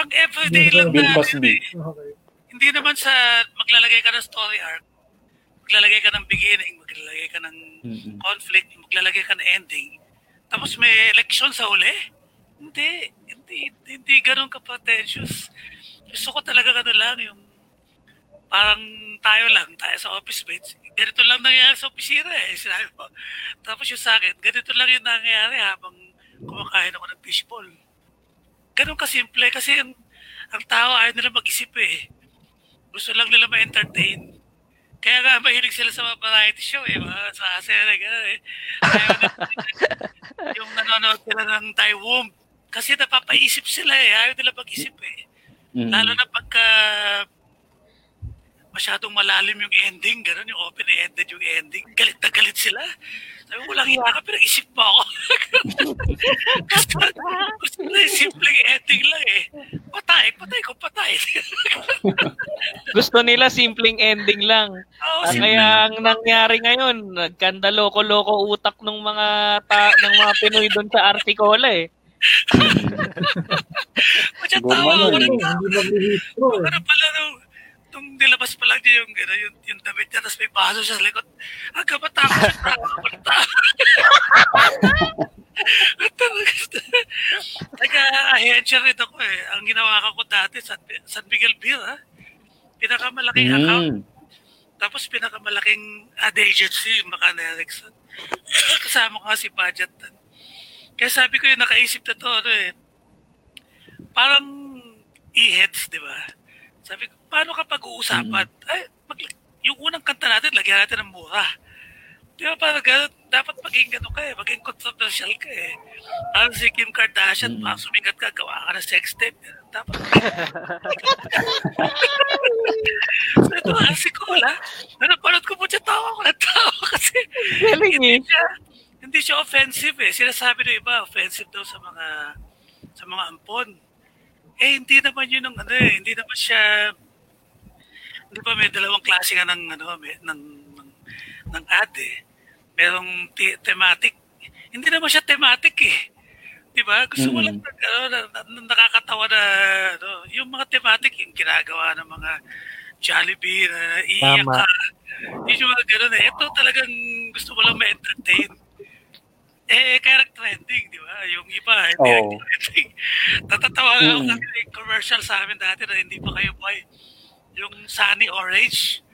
[SPEAKER 3] Pag everyday lang
[SPEAKER 2] Bill
[SPEAKER 3] na,
[SPEAKER 2] Cosby.
[SPEAKER 5] Okay.
[SPEAKER 3] hindi naman sa maglalagay ka ng story arc, maglalagay ka ng beginning, maglalagay ka ng
[SPEAKER 2] Mm-mm.
[SPEAKER 3] conflict, maglalagay ka ng ending, tapos may election sa uli? Hindi. Hindi, hindi ganun ka-pretentious. Gusto ko talaga ano lang, yung parang tayo lang, tayo sa office mates. Ganito lang nangyayari sa opisina eh, sinabi mo. Tapos yung sa akin, ganito lang yung nangyayari habang kumakain ako ng fishball. Ganun kasimple kasi ang, ang tao ayaw nila mag-isip eh. Gusto lang nila ma-entertain. Kaya nga mahilig sila sa mga variety show eh, mga sa asera, gano'n eh. Ayaw nila, yung nanonood sila ng Tai Womb. Kasi napapaisip sila eh, ayaw nila mag-isip eh.
[SPEAKER 2] Mm.
[SPEAKER 3] Lalo na pagka masyadong malalim yung ending, gano'n yung open-ended yung ending. Galit na galit sila. Sabi ko, walang hiya ka, pero isip mo ako. gusto, gusto nila yung simpleng ending lang eh. Patay, patay ko, patay.
[SPEAKER 1] Gusto nila simpleng ending lang. Ah,
[SPEAKER 3] simple.
[SPEAKER 1] Kaya ang nangyari ngayon, nagkanda loko-loko utak ng mga ta- ng mga Pinoy doon sa Articola eh.
[SPEAKER 2] Siguro
[SPEAKER 3] tawa
[SPEAKER 2] naman
[SPEAKER 3] ko lang.
[SPEAKER 5] Hindi mag-rehistro eh.
[SPEAKER 3] Ano pala nung, nung nilabas pa lang niya yung, ano, yung, yung damit niya, tapos may baso siya sa likod. Yung tawa ko ng tawa. Nag-ahensya rin ako eh. Ang ginawa ko dati, San, San Miguel Beer, ha? Pinakamalaking account.
[SPEAKER 2] Mm.
[SPEAKER 3] Tapos pinakamalaking ad agency, yung McCann Erickson. Kasama ko nga si Budget. Kaya sabi ko yung nakaisip na to, ano eh, parang e-heads, di ba? Sabi ko, paano kapag uusapan? Ay, mag, yung unang kanta natin, lagyan natin ng mura. Di ba parang ganun, dapat maging gano'n ka eh, maging controversial ka eh. Parang si Kim Kardashian,
[SPEAKER 2] Mm.
[SPEAKER 3] parang sumigat ka, gawa ka ng sex tape. Dapat so ito nga si Cola, napanood ko po siya tawa ko ng tawa kasi
[SPEAKER 1] Galing eh.
[SPEAKER 3] hindi siya, hindi siya offensive eh. Sinasabi ng iba, offensive daw sa mga sa mga ampon. Eh, hindi naman yun ang ano eh, hindi naman siya, hindi ba may dalawang klase nga ng, ano, may, ng, ng, ng ad eh. Merong te- thematic. Hindi naman siya thematic eh. Di ba? Gusto mo
[SPEAKER 2] Mm-mm.
[SPEAKER 3] lang ano, na, na, na- nakakatawa na, ano, yung mga thematic, yung ginagawa ng mga Jollibee na iiyak
[SPEAKER 1] Tama.
[SPEAKER 3] ka. Yun yung mga ganun eh. Ito talagang gusto mo lang ma-entertain. Eh, kaya nag-trending, di ba? Yung iba, hindi
[SPEAKER 2] Oo.
[SPEAKER 3] nag-trending. Natatawa ako
[SPEAKER 2] Mm.
[SPEAKER 3] kasi may commercial sa amin dati na hindi pa kayo boy. Yung Sunny Orange.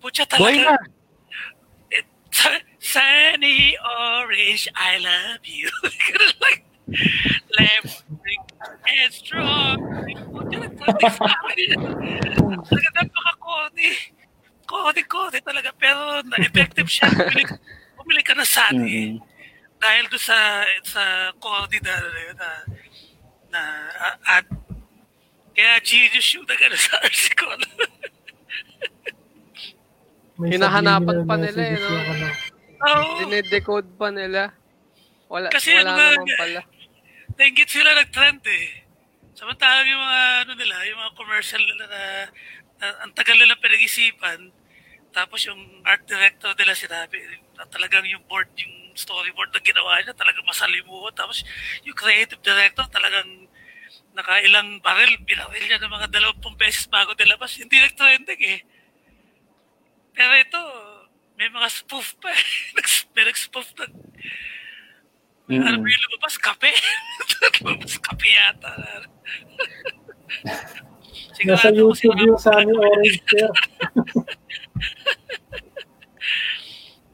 [SPEAKER 1] Boy
[SPEAKER 3] talaga.
[SPEAKER 1] na.
[SPEAKER 3] It, sunny Orange, I love you. Lang. Lemon and strawberry. Putya nag-trending sa. Talaga napaka-corny. Corny-corny talaga. Pero na-effective siya. Bumili, bumili ka na Sunny
[SPEAKER 2] Mm.
[SPEAKER 3] dahil doon sa sa corny na na, na uh, ad. Kaya yung na gano'n sa.
[SPEAKER 5] May
[SPEAKER 4] Hinahanapan pa nila eh, no?
[SPEAKER 5] ano.
[SPEAKER 3] Oo.
[SPEAKER 4] Dinedecode pa nila. Wala,
[SPEAKER 3] Kasi
[SPEAKER 4] wala
[SPEAKER 3] ano nga,
[SPEAKER 4] naman pala.
[SPEAKER 3] Nainggit sila nag-trend eh. Samantalang yung mga, ano nila, yung mga commercial nila na, na ang tagal nila pinag-isipan. Tapos yung art director nila sinabi na talagang yung board, yung storyboard na ginawa niya talagang masalimuot. Tapos yung creative director talagang nakailang barrel, binaril niya ng mga dalawampung beses bago nilabas. Hindi nag-trending eh. Pero ito, may mga spoof pa eh. May nag-spoof ng
[SPEAKER 2] Mm.
[SPEAKER 3] ano ba yung lumabas? Kape? lumabas kape yata.
[SPEAKER 5] Nasa
[SPEAKER 3] Sigurado si
[SPEAKER 5] YouTube yung Sunny Orange Fair.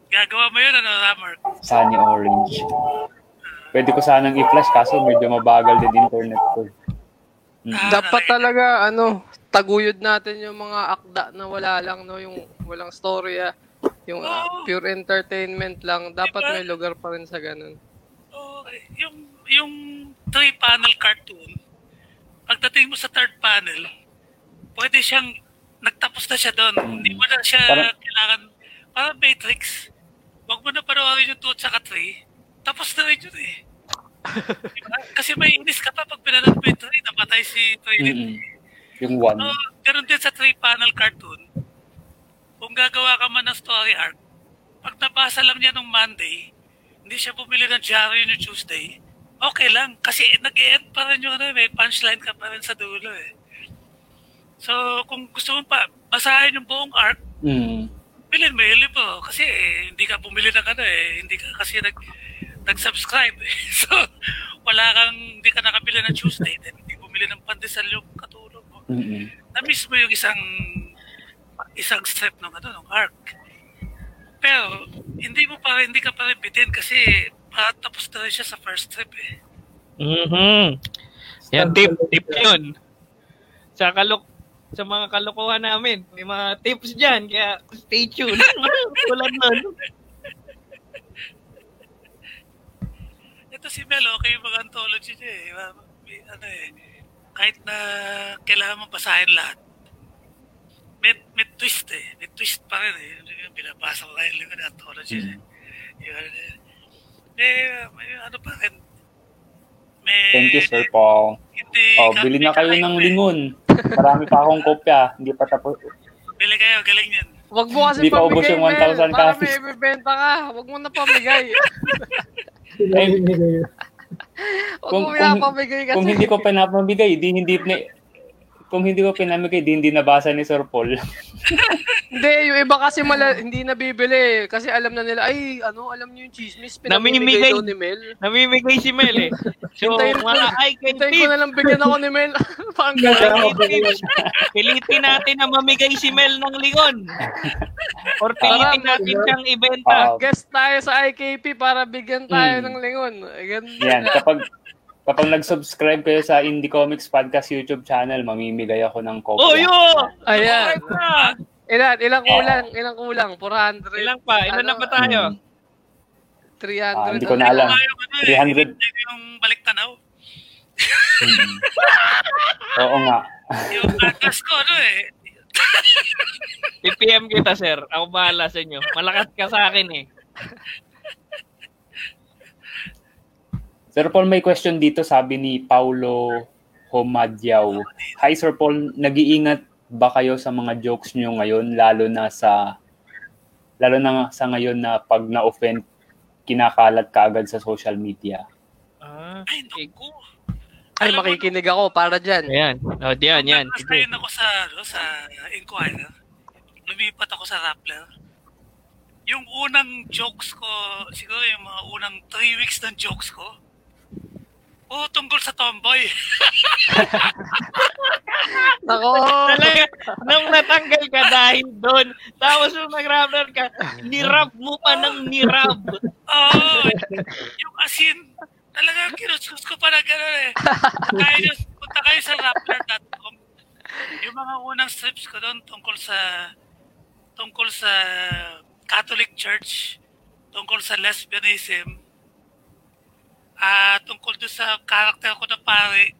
[SPEAKER 3] Gagawa mo yun, ano, Ramar?
[SPEAKER 2] Sunny Orange. Pwede ko sanang i-flash kaso medyo mabagal din internet ko. Mm.
[SPEAKER 3] Ah,
[SPEAKER 4] Dapat
[SPEAKER 3] talaga.
[SPEAKER 4] talaga, ano, taguyod natin yung mga akda na wala lang, no? Yung walang storya. Yung ah,
[SPEAKER 3] Oo.
[SPEAKER 4] pure entertainment lang. Dapat
[SPEAKER 3] Diba?
[SPEAKER 4] may lugar pa rin sa ganun.
[SPEAKER 3] Oh, yung yung three panel cartoon, pagdating mo sa third panel, pwede siyang nagtapos na siya doon.
[SPEAKER 2] Mm.
[SPEAKER 3] Hindi mo na siya
[SPEAKER 2] Parang-
[SPEAKER 3] kailangan parang Matrix. Huwag mo na panoorin yung 2 at saka 3. Tapos na rin yun eh. Kasi may inis ka pa pag pinanood mo yung 3, namatay si Trinity.
[SPEAKER 2] Mm-mm. Yung one.
[SPEAKER 3] So, ganun din sa three-panel cartoon. Kung gagawa ka man ng story arc, pag nabasa lang niya nung Monday, hindi siya bumili ng diary yung Tuesday, okay lang. Kasi nag-end pa rin yung ano, may punchline ka pa rin sa dulo eh. So, kung gusto mo pa, basahin yung buong arc,
[SPEAKER 2] Mm.
[SPEAKER 3] bilhin mo yung libro. Kasi eh, hindi ka bumili ng ano eh, hindi ka kasi nag, nag-subscribe eh. So, wala kang, hindi ka nakabili ng Tuesday, then hindi bumili ng pandesal yung katulog mo
[SPEAKER 2] Mm-mm.
[SPEAKER 3] na-miss mo yung isang isang step ng ano ng arc. Pero hindi mo pa hindi ka pa rin bitin kasi para tapos na rin siya sa first step eh.
[SPEAKER 1] Mhm. Yan tip, tip yun. Sa kalok sa mga kalokohan namin, may mga tips diyan kaya stay tuned. Tulad nun.
[SPEAKER 3] Ito si Mel, okay yung mga anthology niya eh. Ano eh, kahit na kailangan mo basahin lahat. May, may twist eh. May twist pa rin eh. Yung Binabasa ko kayo yung anthology niya. Yung, ano, eh, may, may ano pa rin. May,
[SPEAKER 2] Thank you, Sir Paul.
[SPEAKER 3] Hindi,
[SPEAKER 2] Oh, bili na kayo ng lingon. Marami pa akong kopya. Hindi pa tapos.
[SPEAKER 3] Bili kayo, galing yan.
[SPEAKER 4] Wag mo kasi
[SPEAKER 2] Hindi pa ubos
[SPEAKER 4] pamigay,
[SPEAKER 2] yung
[SPEAKER 4] Mel.
[SPEAKER 2] 1,000
[SPEAKER 4] Para
[SPEAKER 2] copies.
[SPEAKER 4] may ibibenta ka. Wag mo na pamigay.
[SPEAKER 5] Pinamimigay yun.
[SPEAKER 4] Wag
[SPEAKER 2] Kung- kung-
[SPEAKER 4] kasi.
[SPEAKER 2] Kung hindi ko pinapamigay, di hindi kung hindi ko pinamigay, di hindi nabasa ni Sir Paul.
[SPEAKER 4] Hindi, yung iba kasi mala, hindi nabibili. Kasi alam na nila, ay, ano, alam niyo yung chismis,
[SPEAKER 1] Namimigay.
[SPEAKER 4] pinamimigay daw ni Mel.
[SPEAKER 1] Namimigay si Mel eh. So,
[SPEAKER 4] Hintayin
[SPEAKER 1] mga I can
[SPEAKER 4] hintayin ko na lang bigyan ako ni Mel.
[SPEAKER 5] Bigay.
[SPEAKER 1] Pilitin natin na mamigay si Mel ng lingon. Or pilitin natin siyang ibenta.
[SPEAKER 2] Ah,
[SPEAKER 4] Guest tayo sa IKP para bigyan tayo
[SPEAKER 2] Mm.
[SPEAKER 4] ng lingon. Ganun.
[SPEAKER 2] yan, kapag kapag nag-subscribe kayo sa Indie Comics Podcast YouTube channel, mamimigay ako ng kopya.
[SPEAKER 1] Oh, yo!
[SPEAKER 4] Ayan.
[SPEAKER 1] Na.
[SPEAKER 4] Ilan, ilang kulang, ilang kulang? 400.
[SPEAKER 1] Ilang pa? Ilan na
[SPEAKER 4] Ano,
[SPEAKER 1] ba tayo?
[SPEAKER 2] Mm.
[SPEAKER 4] 300.
[SPEAKER 2] Ah, hindi ko na alam.
[SPEAKER 3] Yung, ano, eh,
[SPEAKER 2] 300.
[SPEAKER 3] yung balik tanaw.
[SPEAKER 2] Oo nga.
[SPEAKER 3] Yung address ko, ano eh.
[SPEAKER 1] PPM kita, sir. Ako bahala sa inyo. Malakas ka sa akin eh.
[SPEAKER 2] Sir Paul, may question dito, sabi ni Paulo Homadiao. Hi Sir Paul, nag-iingat ba kayo sa mga jokes nyo ngayon, lalo na sa lalo na sa ngayon na pag na-offend, kinakalat ka agad sa social media?
[SPEAKER 1] Ah,
[SPEAKER 3] Ay, naku.
[SPEAKER 4] Ay,
[SPEAKER 3] Alam mo,
[SPEAKER 4] makikinig ako para dyan.
[SPEAKER 1] ayan. Oh, diyan, yan.
[SPEAKER 3] Nag-last
[SPEAKER 1] Sige.
[SPEAKER 3] ako sa, ano, sa Inquirer. Lumipat ako sa Rappler. Yung unang jokes ko, siguro yung mga unang three weeks ng jokes ko, oh, tungkol sa tomboy.
[SPEAKER 4] Nako.
[SPEAKER 1] Talaga, nung natanggal ka dahil doon, tapos nung nag-rapper ka, nirap mo pa ng nirap.
[SPEAKER 3] Oo. yung asin, talaga kinuskus ko pa na gano'n eh. Kaya nyo, punta kayo sa rappler.com. Yung mga unang strips ko doon tungkol sa tungkol sa Catholic Church, tungkol sa lesbianism, ah tungkol doon sa karakter ko na pare.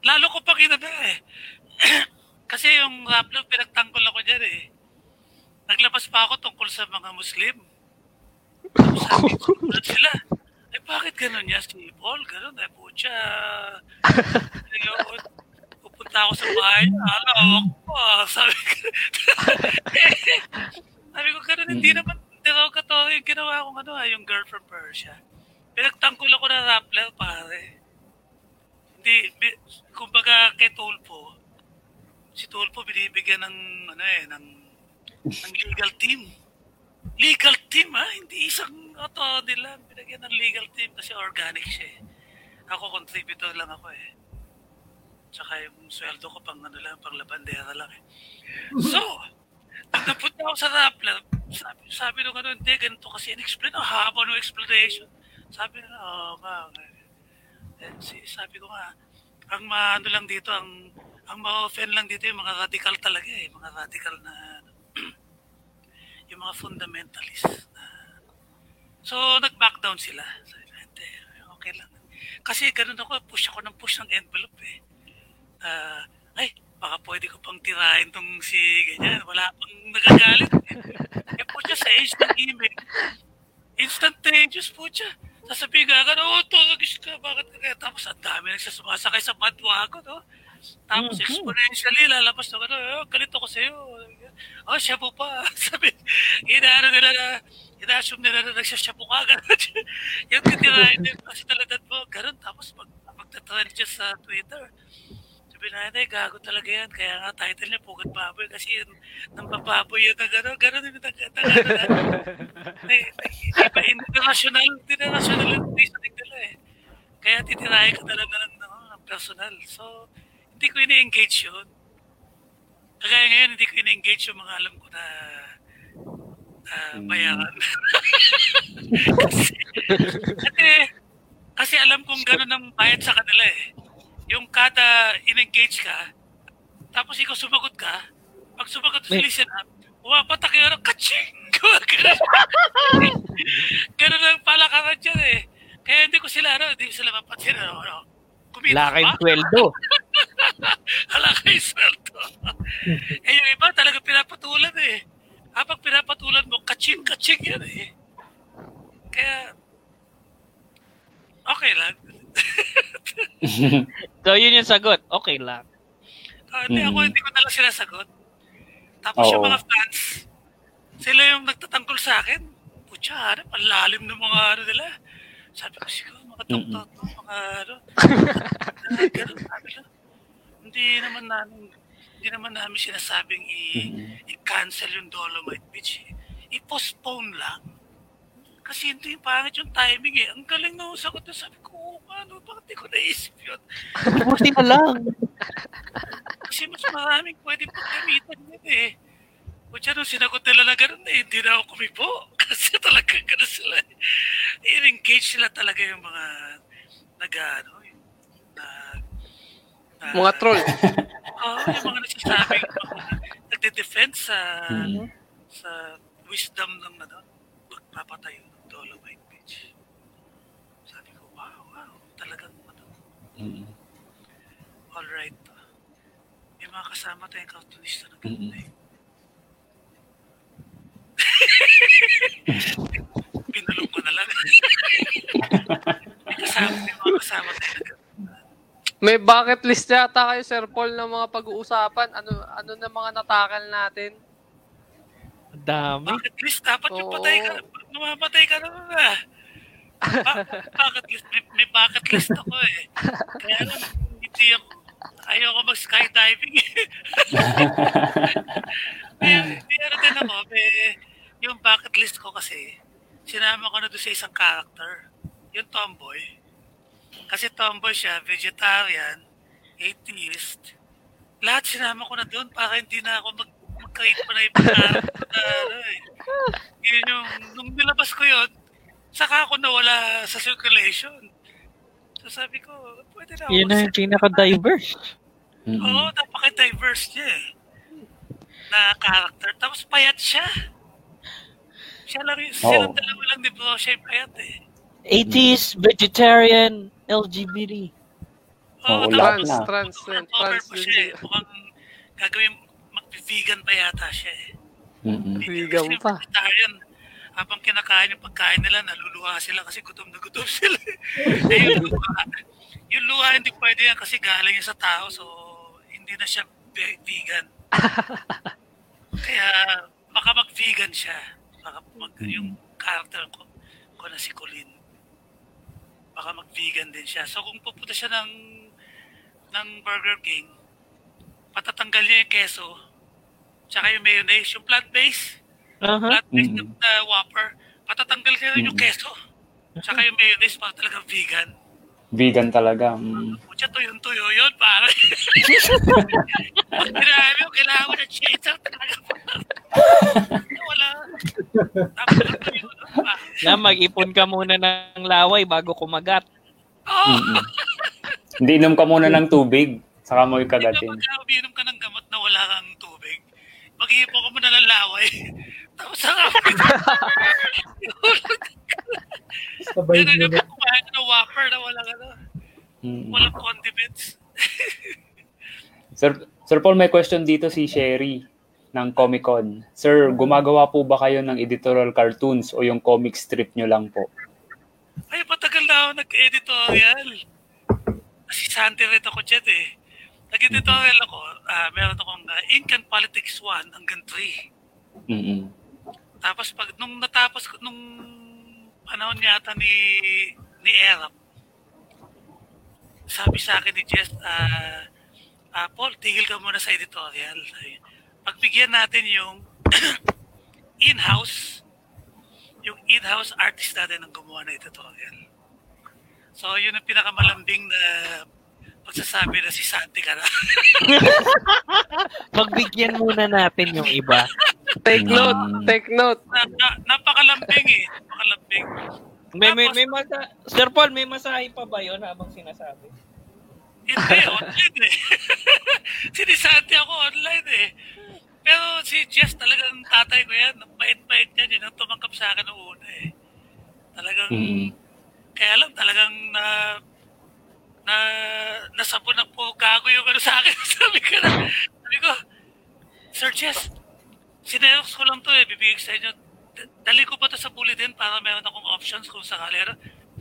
[SPEAKER 3] Lalo ko pang inaba eh. Kasi yung rappler, pinagtanggol ako dyan eh. Naglabas pa ako tungkol sa mga Muslim. Sabi ko, "Ba't sila? Eh, bakit ganun niya si Paul? Ganun, eh, putya. Ayun, pupunta ako sa bahay niya, alawak ko. ah." Sabi ko, sabi ko, ganun, hindi naman derogatory yung ginawa kong ano, ah, yung girl from Persia. Pinagtangkol ako ng Rappler, pare. Hindi, bi- kumbaga kay Tulpo, si Tulpo binibigyan ng, ano eh, ng, ng legal team legal team ha, hindi isang auto nila. Binagyan ng legal team kasi organic siya eh. Ako contributor lang ako eh. Tsaka yung sweldo ko pang ano lang, pang labandera lang eh. So, nung napunta ako sa Rappler, sabi, sabi nung ano, hindi, ganito kasi in-explain, ang haba ng explanation. Sabi nila, nga. okay." Eh, si, sabi ko nga, ang maano lang dito, ang ang ma-offend lang dito yung mga radical talaga eh, mga radical na yung mga fundamentalist. Na, so, nag-back down sila. Sabi ko, "Hindi, okay lang. Kasi ganun ako, push ako ng push ng envelope eh. Ah, ay, baka pwede ko pang tirahin tong si ganyan. Wala pang nagagalit. Eh, po siya sa age ng email. Instantaneous po siya. Sasabihin ka agad, oh, tulagis ka, bakit ka kaya? Tapos ang dami nagsasumasakay sa bandwagon, no? Tapos
[SPEAKER 1] Mhm.
[SPEAKER 3] exponentially, lalabas na gano'n, oh, ganito ko sa'yo. Oh, shabu pa. Sabi, inaano nila na, ina-assume nila na nagsashabu ka, gano'n. yung titirahin din, kasi talagang mo, gano'n. Tapos pag, magta-trend siya sa Twitter, sabi na, hindi, gago talaga yan. Kaya nga title niya, Pugat Baboy. Kasi yun, nang bababoy yan na gano'n. Gano'n din ang Iba, international, international yung reasoning nila eh. Kaya titirahin ka talaga ng, ng, ng personal. So, hindi ko ini-engage yun. Kagaya ngayon, hindi ko ini-engage yung mga alam ko na uh, bayaran. kasi, kasi, kasi alam kong gano'n ang bayad sa kanila eh. Yung kada in-engage ka, tapos ikaw sumagot ka, pag sumagot sa listen up, pumapatak yung ano, kaching! Ganun. Ang palakaran dyan eh. Kaya hindi ko sila, ano, hindi ko sila mapansin, ano, ano. Kumita
[SPEAKER 1] Wala kayong sweldo.
[SPEAKER 3] Wala kayo sweldo. eh, yung iba talaga pinapatulan eh. Habang pinapatulan mo, kaching-kaching yan eh. Kaya, okay lang.
[SPEAKER 1] So, yun yung sagot. Okay lang.
[SPEAKER 3] Ah, hindi ako,
[SPEAKER 2] Mm.
[SPEAKER 3] hindi ko nalang sinasagot. Tapos yung
[SPEAKER 2] Oo.
[SPEAKER 3] mga fans, sila yung nagtatanggol sa akin. Putya, ano, ang lalim ng mga ano nila. Sabi ko, siguro, mga doktor to, mga ano. ganun, sabi ko. Hindi naman namin, hindi naman namin sinasabing i- i-cancel yung Dolomite Beach. I-postpone lang. Kasi hindi pangit yung timing eh. Ang galing na sagot na sabi ko, oh, ano, bakit di ko naisip yun?
[SPEAKER 1] Buti na lang.
[SPEAKER 3] Kasi mas maraming pwede paggamitan yun eh. Kutya nung sinagot nila na gano'n eh, hindi na ako kumipo. Kasi talaga gano'n sila. eh. I-engage sila talaga yung mga nag ano, yung, nag, na-
[SPEAKER 4] Mga troll.
[SPEAKER 3] Oo, yung mga nagsasabing, nagde-defend sa,
[SPEAKER 2] Mm.
[SPEAKER 3] sa wisdom ng ano, pagpapatayo ng Dolomite Beach. Sabi ko, wow, wow, talagang ano,
[SPEAKER 2] Mm.
[SPEAKER 3] alright. May mga kasama tayong cartoonista na ganun
[SPEAKER 2] Mm-mm.
[SPEAKER 3] eh. Pinulong ko na lang. may kasama, may mga kasama tayo na ganun.
[SPEAKER 4] May bucket list yata kayo, Sir Paul, ng mga pag-uusapan. Ano ano na mga natakal natin?
[SPEAKER 1] Ang Dami.
[SPEAKER 3] Bucket list, dapat yung
[SPEAKER 4] Oo.
[SPEAKER 3] patay ka, namamatay ka na na. Ba- bucket list, may, may bucket list ako eh. Kaya lang, hindi ako, ayoko mag-skydiving eh. may ano din ako, may, yung bucket list ko kasi, sinama ko na doon sa isang character, yung tomboy. Kasi tomboy siya, vegetarian, atheist. Lahat sinama ko na doon para hindi na ako mag mag-create pa na ibang character na ano eh. Yun yung, nung nilabas ko yun, saka ako nawala sa circulation. So sabi ko, pwede na ako.
[SPEAKER 1] Yun na yung pinaka-diverse.
[SPEAKER 2] Mm.
[SPEAKER 3] Oo, napaka-diverse niya eh. Na character. Tapos payat siya. Siya lang, yung-
[SPEAKER 2] Oo.
[SPEAKER 3] silang dalawa lang di ba siya yung payat eh.
[SPEAKER 1] Atheist, vegetarian, LGBT.
[SPEAKER 2] Oo, lahat
[SPEAKER 4] Trans,
[SPEAKER 2] na.
[SPEAKER 4] trans,
[SPEAKER 3] Mukhang
[SPEAKER 4] trans,
[SPEAKER 3] cover pa siya eh.
[SPEAKER 4] trans.
[SPEAKER 3] Mukhang gagawin, mag-vegan pa yata siya eh.
[SPEAKER 2] Mm-mm.
[SPEAKER 4] Vegan pa.
[SPEAKER 3] vegetarian, habang kinakain yung pagkain nila, naluluha sila kasi gutom na gutom sila. eh, yung luha, yung luha hindi pwede yan kasi galing yan sa tao, so hindi na siya ve- vegan. Kaya baka mag-vegan siya. Baka mag, yung character ko, ko na si Colin. Baka mag-vegan din siya. So kung pupunta siya ng ng Burger King, patatanggal niya yung keso, tsaka yung mayonnaise, yung plant-based,
[SPEAKER 1] Aha.
[SPEAKER 3] plant-based
[SPEAKER 2] Mhm.
[SPEAKER 3] na Whopper, patatanggal niya rin yung keso. Tsaka yung mayonnaise para talagang vegan.
[SPEAKER 2] Vegan talaga. Mm.
[SPEAKER 3] Pucha, tuyong-tuyo yun, pare. Mo, kailangan mo ng chaser talaga. Wala.
[SPEAKER 1] Na mag-ipon ka muna ng laway bago kumagat.
[SPEAKER 3] Oo.
[SPEAKER 2] Mm-mm. Hindi, inom ka muna ng tubig. Saka mo
[SPEAKER 3] Hindi
[SPEAKER 2] ikagatin.
[SPEAKER 3] pagka umiinom ka ng gamot na wala kang tubig, mag-iipo ka muna ng laway. Saka
[SPEAKER 5] Sabay nyo
[SPEAKER 3] yung kumain ka ng whopper na walang ano,
[SPEAKER 2] Mm.
[SPEAKER 3] walang condiments.
[SPEAKER 2] Sir, Sir Paul, may question dito si Sherry ng Comic Con. Sir, gumagawa po ba kayo ng editorial cartoons o yung comic strip nyo lang po?
[SPEAKER 3] Ay, patagal na ako nag-editorial. Si Santi rin ako dyan eh. Nag-editorial ako, ah meron akong uh, Ink and Politics 1 hanggang 3.
[SPEAKER 2] Mm-mm.
[SPEAKER 3] Tapos pag nung natapos nung panahon yata ni ni Erap, sabi sa akin ni Jess, ah ah, Paul, tigil ka muna sa editorial. Pagbigyan natin yung in-house, yung in-house artist natin ang gumawa ng editorial. So, yun ang pinakamalambing na pagsasabi na si Santi ka na.
[SPEAKER 1] Pagbigyan muna natin yung iba.
[SPEAKER 4] Take note,
[SPEAKER 2] Mm.
[SPEAKER 4] take note.
[SPEAKER 3] na, na, napakalambing eh. Napakalambing.
[SPEAKER 1] May, may, may masa- Sir Paul, may masahe pa ba yun habang sinasabi?
[SPEAKER 3] Hindi, online eh. Sinisanti ako online eh. Pero si Jess talagang tatay ko yan. Ang Bait-bait yan. Yun ang tumangkap sa akin noong una eh. Talagang,
[SPEAKER 2] Mm-mm.
[SPEAKER 3] kaya lang talagang na, na, nasabon na po gago yung ano sa akin. sabi ko na, sabi ko, Sir Jess, sinerox ko lang to eh. Bibigay sa inyo. D- Dali ko pa to sa bulletin para meron akong options kung sakali. Ano,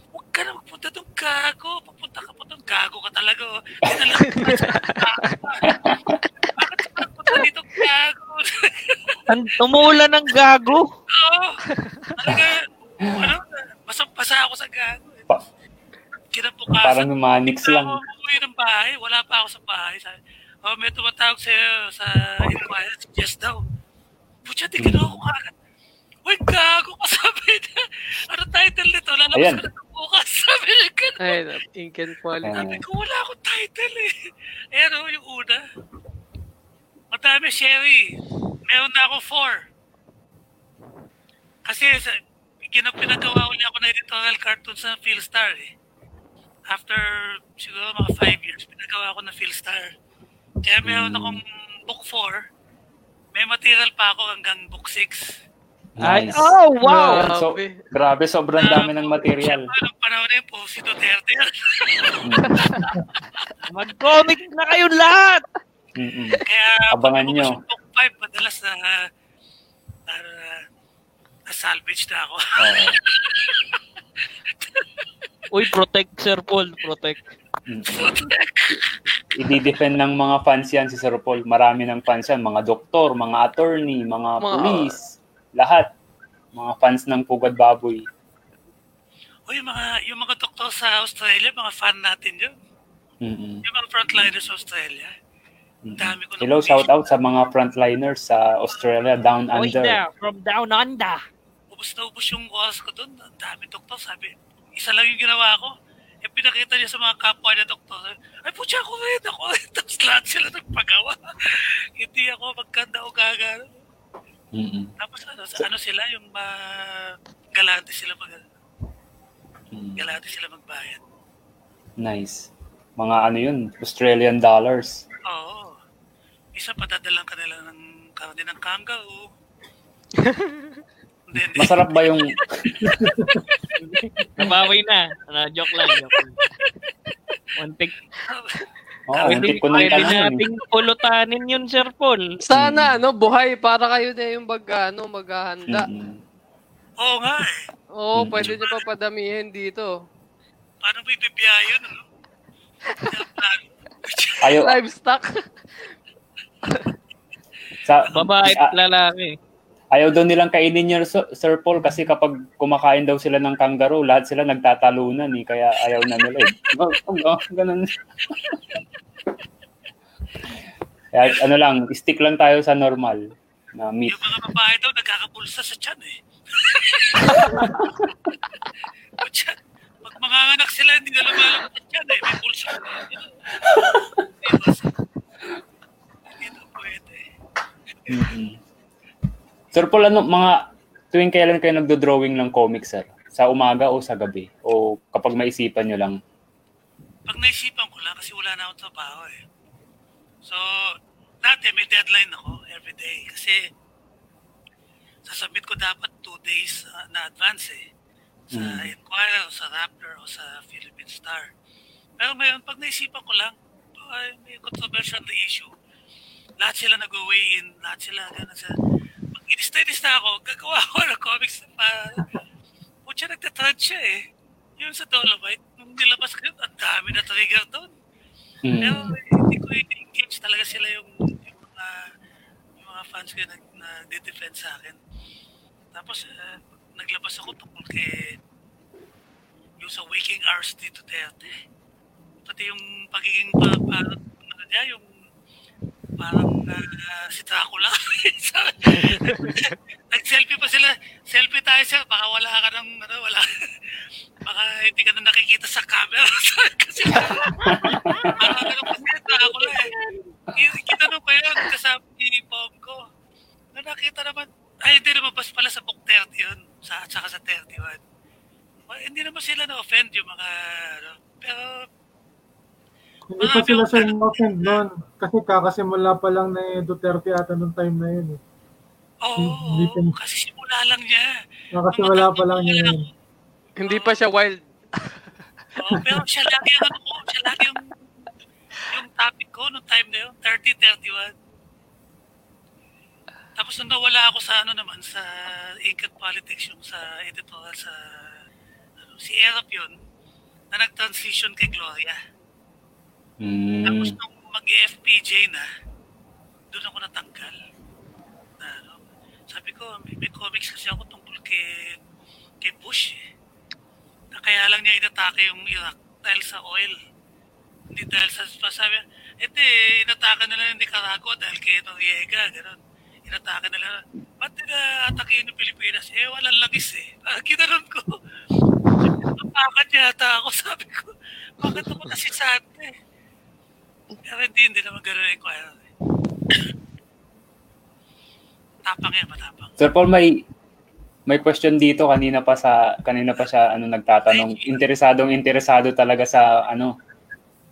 [SPEAKER 3] Huwag ka na magpunta doon, gago. Papunta ka pa doon, gago ka talaga. oh. Dinala pa sa Bakit ka nagpunta dito, gago?
[SPEAKER 1] An- umuulan ng gago.
[SPEAKER 3] Oo. Talaga, ano, basang-basa ako sa gago. eh.
[SPEAKER 2] Pa-
[SPEAKER 3] Kinabukasan,
[SPEAKER 2] parang manix lang.
[SPEAKER 3] ako umuwi ng bahay. Wala pa ako sa bahay. Sabi, oh, may tumatawag sa'yo sa inquire. Si Jess daw. Putya, di ginawa ko kagad. Uy, gago ka sabi niya. Ano title nito? Lalabas
[SPEAKER 2] Ayan.
[SPEAKER 3] ko na bukas. Sabi niya ganun.
[SPEAKER 4] Ay, ink and quality.
[SPEAKER 3] Sabi ko, wala akong title eh. Ayan o, yung una. Madami, Sherry. Meron na ako four. Kasi sa, gina, pinagawa uli ako ng editorial cartoon sa Philstar eh. After siguro mga five years, pinagawa ako ng Philstar. Kaya meron
[SPEAKER 2] Mm.
[SPEAKER 3] akong book four. May material pa ako hanggang book six.
[SPEAKER 1] Ay,
[SPEAKER 2] Nice.
[SPEAKER 1] oh, wow!
[SPEAKER 4] Grabe.
[SPEAKER 2] So, grabe, sobrang dami ng material.
[SPEAKER 3] Siyempre, nung panahon na yun po, si Duterte.
[SPEAKER 1] Mag-comic na kayo lahat!
[SPEAKER 2] Mm-mm.
[SPEAKER 3] Kaya
[SPEAKER 2] Abangan nyo.
[SPEAKER 3] yung book 5, madalas na, na, na, na salvage na ako.
[SPEAKER 2] Oo.
[SPEAKER 1] Uy, protect, Sir Paul. Protect.
[SPEAKER 2] Mm-mm. I-defend ng mga fans yan si Sir Paul. Marami ng fans yan. Mga doktor, mga attorney, mga
[SPEAKER 4] Mga-
[SPEAKER 2] police, lahat. Mga fans ng Pugad Baboy.
[SPEAKER 3] yung mga, yung mga doktor sa Australia, mga fan natin yun.
[SPEAKER 2] Mm-mm.
[SPEAKER 3] Yung mga frontliners sa Australia.
[SPEAKER 2] Mm-mm.
[SPEAKER 3] Dami ko
[SPEAKER 2] Hello, shout out sa mga frontliners sa Australia, Down
[SPEAKER 1] Oy,
[SPEAKER 2] Under.
[SPEAKER 1] there, from down under.
[SPEAKER 3] Ubus na ubus yung oras ko doon. Ang dami doktor. Sabi, isa lang yung ginawa ko. Eh, pinakita niya sa mga kapwa niya doktor. Ay, putya ako rin, ako rin. Tapos lahat sila nagpagawa. Hindi ako magkanda o gaga.
[SPEAKER 2] Mm-mm.
[SPEAKER 3] Tapos ano, sa, ano sila, yung uh, galante sila mag
[SPEAKER 2] Mm.
[SPEAKER 3] galante sila magbayad.
[SPEAKER 2] Nice. Mga ano yun, Australian dollars.
[SPEAKER 3] Oo. Isa padadalang kanila ng karne ng kangaroo.
[SPEAKER 2] Masarap ba yung
[SPEAKER 1] Nabawi na. Ano, joke lang, joke lang. Muntik.
[SPEAKER 2] Oh,
[SPEAKER 1] pwede,
[SPEAKER 2] untik ko
[SPEAKER 1] pwede
[SPEAKER 2] tanong.
[SPEAKER 1] nating pulutanin yun, Sir Paul.
[SPEAKER 4] Sana, ano, buhay, para kayo na yung mag, ano, maghahanda.
[SPEAKER 2] Mm-mm.
[SPEAKER 3] Oo nga eh.
[SPEAKER 4] Oo,
[SPEAKER 2] Mm.
[SPEAKER 4] pwede nyo pa padamihin dito.
[SPEAKER 3] Paano mo ibibiyahe yun? Ano?
[SPEAKER 2] Ayaw,
[SPEAKER 4] Livestock.
[SPEAKER 2] sa,
[SPEAKER 1] Babae at lalaki.
[SPEAKER 2] Ayaw daw nilang kainin yun, Sir Paul, kasi kapag kumakain daw sila ng kangaroo, lahat sila nagtatalunan eh, kaya ayaw na nila eh. Oh, ganun. kaya ano lang, stick lang tayo sa normal na meat.
[SPEAKER 3] Yung mga babae daw nagkakapulsa sa tiyan eh. Pag manganganak sila, hindi na lumalabas sa tiyan eh. May pulsa. Hindi na pwede.
[SPEAKER 2] Mhm. Sir Paul, ano, mga tuwing kailan kayo nagdo-drawing ng comics, sir? Sa umaga o sa gabi? O kapag maisipan nyo lang?
[SPEAKER 3] pag naisipan ko lang kasi wala na akong trabaho eh. So, dati may deadline ako every day kasi sasubmit ko dapat two days uh, na advance eh. Sa
[SPEAKER 2] Mm.
[SPEAKER 3] Enquirer, o sa Raptor, o sa Philippine Star. Pero ngayon, pag naisipan ko lang, ay, may controversial na issue. Lahat sila nag-weigh in, lahat sila, gano'n sa... Pag inista-inista ako, gagawa ako ng comics na pa... Putya, nagtatrad siya eh. Yun sa Dolomite, nung nilabas ko yun, ang dami na trigger doon. Pero
[SPEAKER 2] Mm.
[SPEAKER 3] hindi ko i-engage talaga sila yung, yung mga yung mga fans ko na, na defend sa akin. Tapos eh, naglabas ako tungkol kay yung sa waking hours ni Duterte. Pati yung pagiging pa, parang ano niya, yung parang ah, si Dracula. Nag-selfie pa sila. Selfie tayo sir. Baka wala ka ng, ano, wala. Baka hindi ka na nakikita sa camera. Kasi parang ano pa si Dracula eh. Ki- Kinanong ko yun kasama ni Pom ko. Na nakita naman, ay hindi naman bas pala sa book 30 yun. Sa, saka sa 31. Well, hindi naman sila na-offend yung mga, ano, pero
[SPEAKER 5] Hindi pa sila sa offend noon. Kasi kakasimula pa lang ni Duterte ata nung time na yun. Eh.
[SPEAKER 3] Oo,
[SPEAKER 5] Hindi pa-
[SPEAKER 3] kasi simula lang niya.
[SPEAKER 5] Kakasimula pa lang niya yun.
[SPEAKER 4] Hindi pa siya wild.
[SPEAKER 3] Oo, pero siya lagi yung ano ko, siya lagi yung, yung topic ko nung time na yun, 30-31. Tapos nung nawala ako sa ano naman, sa Ink and Politics, yung sa editorial sa, ano, si Erap yun, na nag-transition kay Gloria. Tapos
[SPEAKER 2] Mm.
[SPEAKER 3] nung mag-FPJ na, doon ako natanggal. Na, ano, sabi ko, may, may comics kasi ako tungkol kay, kay Bush eh. Na kaya lang niya inatake yung Iraq dahil sa oil. Hindi dahil sa, sabi, eh, inatake nila yung Nicaragua dahil kay Noriega, gano'n. Inatake nila, ba't nila-atake yung Pilipinas? Eh, walang langis eh. Ah, ginanon ko. Napakan yata ako, sabi ko. Bakit ako nasisante eh? Pero hindi, hindi naman gano'n yung choir. Tapang yan, matapang.
[SPEAKER 2] Sir Paul, may may question dito kanina pa sa kanina pa siya ano nagtatanong interesadong interesado talaga sa ano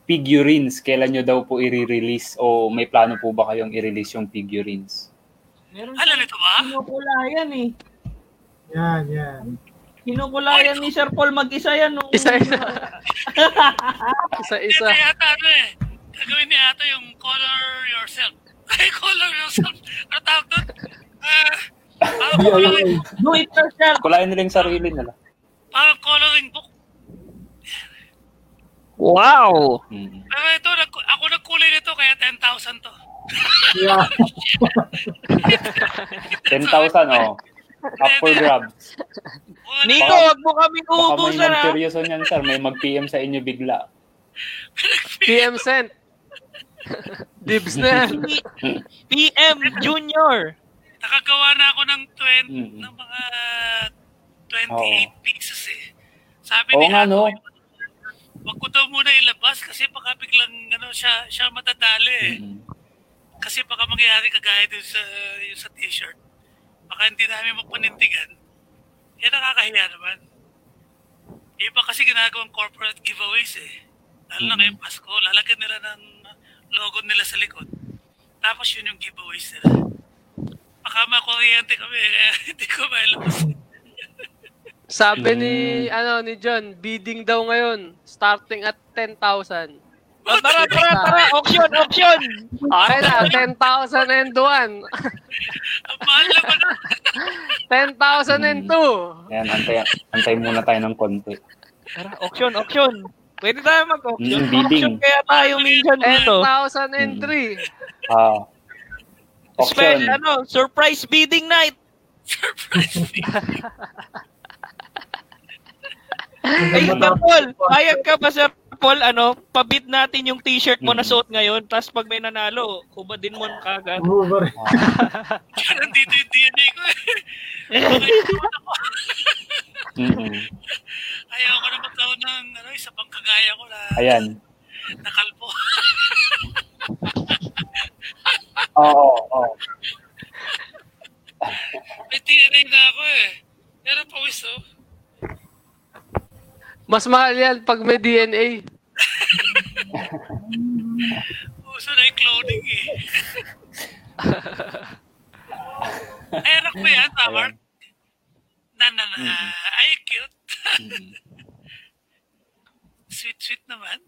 [SPEAKER 2] figurines kailan nyo daw po i-release o may plano po ba kayong i-release yung figurines
[SPEAKER 1] Meron
[SPEAKER 3] Alam nito ba?
[SPEAKER 1] kinukulayan eh.
[SPEAKER 5] Yan, yan.
[SPEAKER 1] Kinukulayan ni Sir Paul mag-isa yan. Nung,
[SPEAKER 4] Isa-isa. Isa-isa.
[SPEAKER 3] Ito yata ano eh. Gagawin niya yata yung color yourself. Ay, color yourself. Ano tawag doon? Ah, parang, coloring.
[SPEAKER 1] Do it yourself.
[SPEAKER 2] kulayan nila yung sarili nila
[SPEAKER 3] parang coloring book.
[SPEAKER 1] Wow!
[SPEAKER 2] mm.
[SPEAKER 3] Pero ito, ako nagkulay nito kaya 10,000 to.
[SPEAKER 5] Yeah.
[SPEAKER 2] 10,000 oh up for grabs
[SPEAKER 1] Nico, wag mo kaming
[SPEAKER 2] baka may
[SPEAKER 1] uubusan
[SPEAKER 2] mag-seryoso niyan sir may mag-PM sa inyo bigla
[SPEAKER 4] PM sent. Dibs na
[SPEAKER 1] PM Junior.
[SPEAKER 3] Nakagawa na ako ng 20,
[SPEAKER 2] Mm.
[SPEAKER 3] ng mga 28 pieces eh. Sabi
[SPEAKER 2] Oo
[SPEAKER 3] ni
[SPEAKER 2] nga, no?
[SPEAKER 3] Wag ko daw muna ilabas kasi baka biglang ano, siya, siya matadali eh.
[SPEAKER 2] Mm.
[SPEAKER 3] Kasi baka mangyari kagaya dun sa, yung sa t-shirt. Baka hindi namin mapanindigan. Eh, nakakahiya naman. Iba kasi ginagawang corporate giveaways eh. Lalo na
[SPEAKER 2] Mhm.
[SPEAKER 3] ngayong Pasko, lalagyan nila ng logo nila sa likod. Tapos yun yung giveaways nila. Baka makuryente kami, kaya hindi ko mailabas.
[SPEAKER 4] Sabi ni,
[SPEAKER 2] Mm.
[SPEAKER 4] ano, ni John, bidding daw ngayon, starting at 10,000.
[SPEAKER 1] Oh, tara, tara, tara. Auction, auction.
[SPEAKER 4] Okay na, 10,000 and 1.
[SPEAKER 3] Ang mahal naman nun.
[SPEAKER 4] 10,000 and 2.
[SPEAKER 2] Ayan, antay, antay muna tayo ng konti.
[SPEAKER 1] Tara, auction, auction. Pwede tayo mag-auction.
[SPEAKER 2] Mm, bidding.
[SPEAKER 1] Auction kaya tayo minsan dito.
[SPEAKER 4] 10,000 and
[SPEAKER 2] Mm.
[SPEAKER 4] 3.
[SPEAKER 2] Ah.
[SPEAKER 1] Spell,
[SPEAKER 2] Auction.
[SPEAKER 1] ano, surprise bidding night.
[SPEAKER 3] Surprise me.
[SPEAKER 1] Ay, Paul, payag ka ba, Sir Paul, ano, pabid natin yung t-shirt mo na
[SPEAKER 2] Mm.
[SPEAKER 1] suot ngayon, tapos pag may nanalo, hubadin mo kagad.
[SPEAKER 5] Mover.
[SPEAKER 3] Kaya nandito yung DNA ko eh. Ayaw ko na magkaroon ng ano, isa pang kagaya ko na
[SPEAKER 2] Ayan.
[SPEAKER 3] nakalpo.
[SPEAKER 2] Oo, oo.
[SPEAKER 3] May DNA na ako eh. Pero pawis oh.
[SPEAKER 4] Mas mahal yan pag may DNA.
[SPEAKER 3] Uso na yung cloning eh. Ay, anak mo yan?
[SPEAKER 2] Ayan.
[SPEAKER 3] Na, na, na. Ay, cute. Sweet, sweet naman.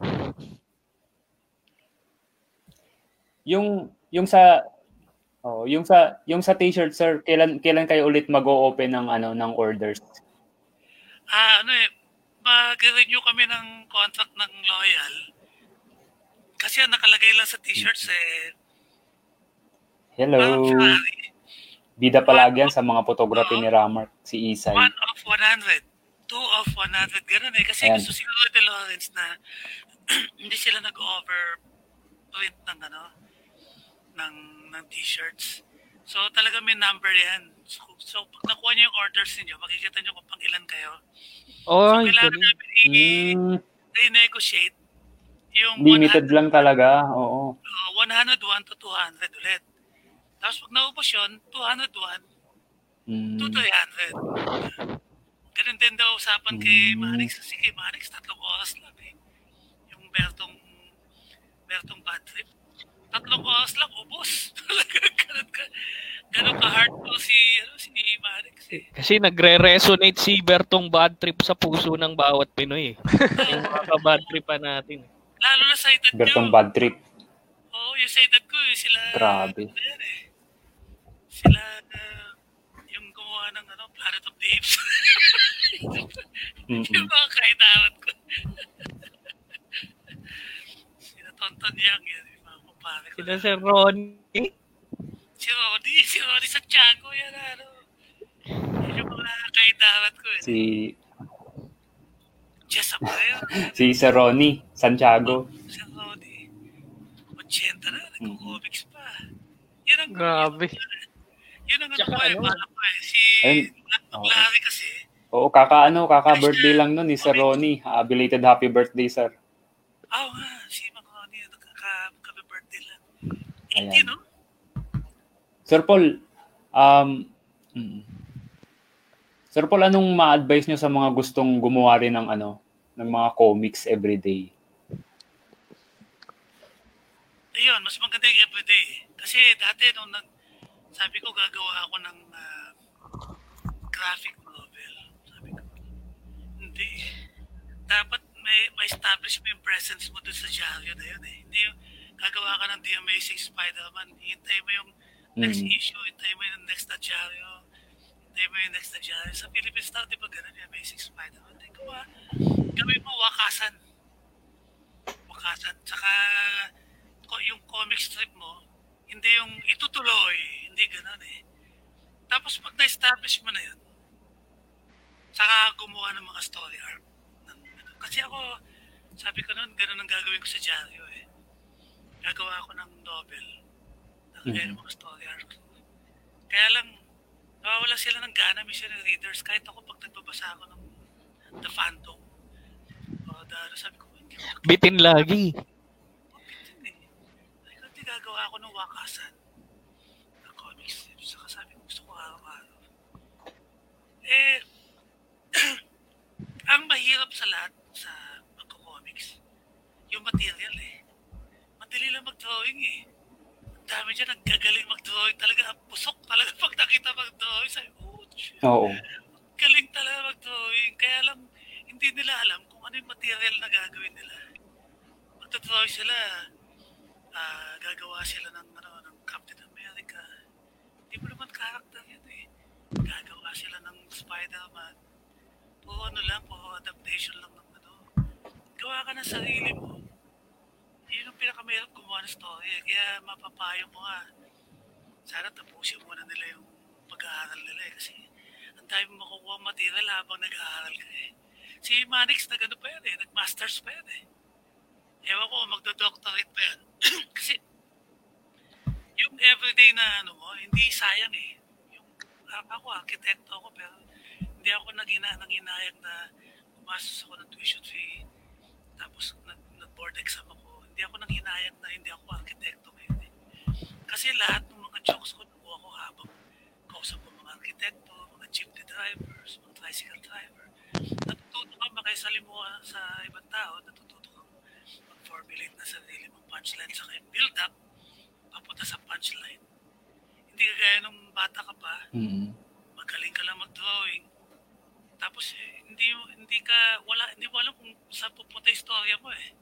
[SPEAKER 2] Yung yung sa oh, yung sa yung sa t-shirt sir, kailan kailan kayo ulit mag-o-open ng ano ng orders?
[SPEAKER 3] Ah, ano eh, mag-renew kami ng contract ng Loyal. Kasi ang nakalagay lang sa t-shirts eh,
[SPEAKER 2] Hello. Bida palagi yan sa mga photography ni Ramark, si Isay.
[SPEAKER 3] One of 100. Two of 100. Ganun eh. Kasi
[SPEAKER 2] Ayan.
[SPEAKER 3] gusto si Lloyd Lawrence na hindi sila nag-over print ng ano, ng, ng t-shirts. So talaga may number yan. So, so pag nakuha niyo yung orders niyo, makikita niyo kung pang ilan kayo. So
[SPEAKER 1] Ay,
[SPEAKER 3] kailangan
[SPEAKER 1] galing.
[SPEAKER 3] namin
[SPEAKER 2] Mm,
[SPEAKER 3] i-renegotiate yung
[SPEAKER 2] limited lang talaga. Oo.
[SPEAKER 3] uh, 101 to 200 ulit. Tapos pag naubos yun, 201
[SPEAKER 2] Mm,
[SPEAKER 3] to 300. Ganun din daw usapan kay
[SPEAKER 2] Mm.
[SPEAKER 3] Manix. Kasi kay Manix, tatlong oras lang eh. Yung Bertong, Bertong bad trip. Tatlong oras lang, ubos. Talaga, ganun ka. Ganun ka-hard to si, ano, si Manix eh.
[SPEAKER 1] Kasi nagre-resonate si Bertong bad trip sa puso ng bawat Pinoy. Eh. yung mga bad tripan natin. eh.
[SPEAKER 3] Lalo na sa edad
[SPEAKER 2] Bertong
[SPEAKER 3] nyo.
[SPEAKER 2] bad trip.
[SPEAKER 3] Oo, yung sa edad ko, eh, sila...
[SPEAKER 2] Grabe.
[SPEAKER 3] ano yan eh. Sila, uh, yung gumawa ng ano, Planet of the Apes.
[SPEAKER 2] Mm-mm.
[SPEAKER 3] yung mga kaidaran ko. Sila Tonton Yang yan, kumpare ko.
[SPEAKER 1] Sila si Ronnie.
[SPEAKER 3] Si Rodi, si Rodi Santiago yan, ano. Yan yung mga kaidaran ko eh.
[SPEAKER 2] Si
[SPEAKER 3] Jess Abreu,
[SPEAKER 2] si Sir Ronnie Santiago.
[SPEAKER 3] si Rodi. 80 na, nag-comics pa. Yan ang
[SPEAKER 4] Grabe.
[SPEAKER 3] Yun ang ano
[SPEAKER 1] Tsaka
[SPEAKER 3] ko eh,
[SPEAKER 1] ano?
[SPEAKER 3] ko eh. Si
[SPEAKER 2] Ayun. Oo.
[SPEAKER 3] Larry kasi,
[SPEAKER 2] Oo, kaka ano, kaka birthday lang nun ni Sir Ronnie. Ah, belated happy birthday, sir.
[SPEAKER 3] oh nga, si. 80, no?
[SPEAKER 2] Sir Paul, um, mm. Sir Paul, anong ma-advise nyo sa mga gustong gumawa rin ng ano, ng mga comics everyday?
[SPEAKER 3] Ayun, mas maganda yung everyday. Kasi dati nung nag, sabi ko gagawa ako ng ah, graphic novel. Sabi ko, hindi. Dapat may, may establish mo yung presence mo dun sa dyaryo na yun eh. Hindi yung gagawa ka ng The Amazing Spider-Man, hintay mo yung next
[SPEAKER 2] Mm.
[SPEAKER 3] issue, hintay mo yung next na dyaryo, hintay mo yung next na dyaryo. Sa Philippine Star, di ba ganun yung Amazing Spider-Man? Hindi gawa, gawin mo wakasan. Wakasan. Tsaka, ko- yung comic strip mo, hindi yung itutuloy, hindi ganun eh. Tapos pag na-establish mo na yun, saka gumawa ng mga story arc. Kasi ako, sabi ko noon, ganun ang gagawin ko sa dyaryo eh. Gagawa ako ng novel. Ng mga story arc. Kaya lang, nawawala sila ng gana ng readers. Kahit ako pag nagbabasa ako ng The Phantom, o the, ano, sabi ko, hindi ko
[SPEAKER 1] Bitin lagi.
[SPEAKER 3] hindi. Ay, hindi gagawa ako ng wakasan ng comic strips. Saka sabi ko, gusto ko araw-araw. Eh, ang mahirap sa lahat sa pagko-comics, yung material eh. Madali lang mag-drawing eh. Ang dami dyan, nagkagaling mag-drawing talaga. Pusok talaga pag nakita mag-drawing. Sabi, oh, shit.
[SPEAKER 2] Oo.
[SPEAKER 3] galing talaga mag-drawing. Kaya lang, hindi nila alam kung ano yung material na gagawin nila. Magdodrawing sila, ah, gagawa sila ng, ano, ng Captain America. Hindi mo naman character yan eh. Gagawa sila ng Spider-Man. Puro ano lang, puro adaptation lang ng ano. Gawa ka ng sarili mo. Ang pinakamahirap gumawa ng story. eh. Kaya mapapayo mo nga. Sana tapusin muna nila yung pag-aaral nila eh. Kasi ang dami makukuha material habang nag-aaral ka eh. Si Manix, nag ano pa yan eh, nag-masters pa yan eh. Ewan ko, magdo-doctorate pa yan. Kasi, yung everyday na ano mo, hindi sayang eh. Yung, a- ako, arkitekto ako, pero hindi ako nagina, nanginayang na pumasok ako ng tuition fee, tapos nag, nag-board exam ako. Hindi ako nanghinayang na hindi ako arkitekto ngayon eh. Kasi lahat ng mga jokes ko, nakuha ko habang kausap ko mga arkitekto, mga jeepney drivers, mga tricycle driver. Natututo ka makisalimuha sa ibang tao, natututo ka mag-formulate na sarili mong punchline sa yung build up papunta sa punchline. Hindi kagaya nung bata ka pa,
[SPEAKER 2] Mm.
[SPEAKER 3] magaling ka lang mag-drawing. Tapos eh, hindi hindi ka wala hindi mo alam kung saan pupunta yung storya mo eh.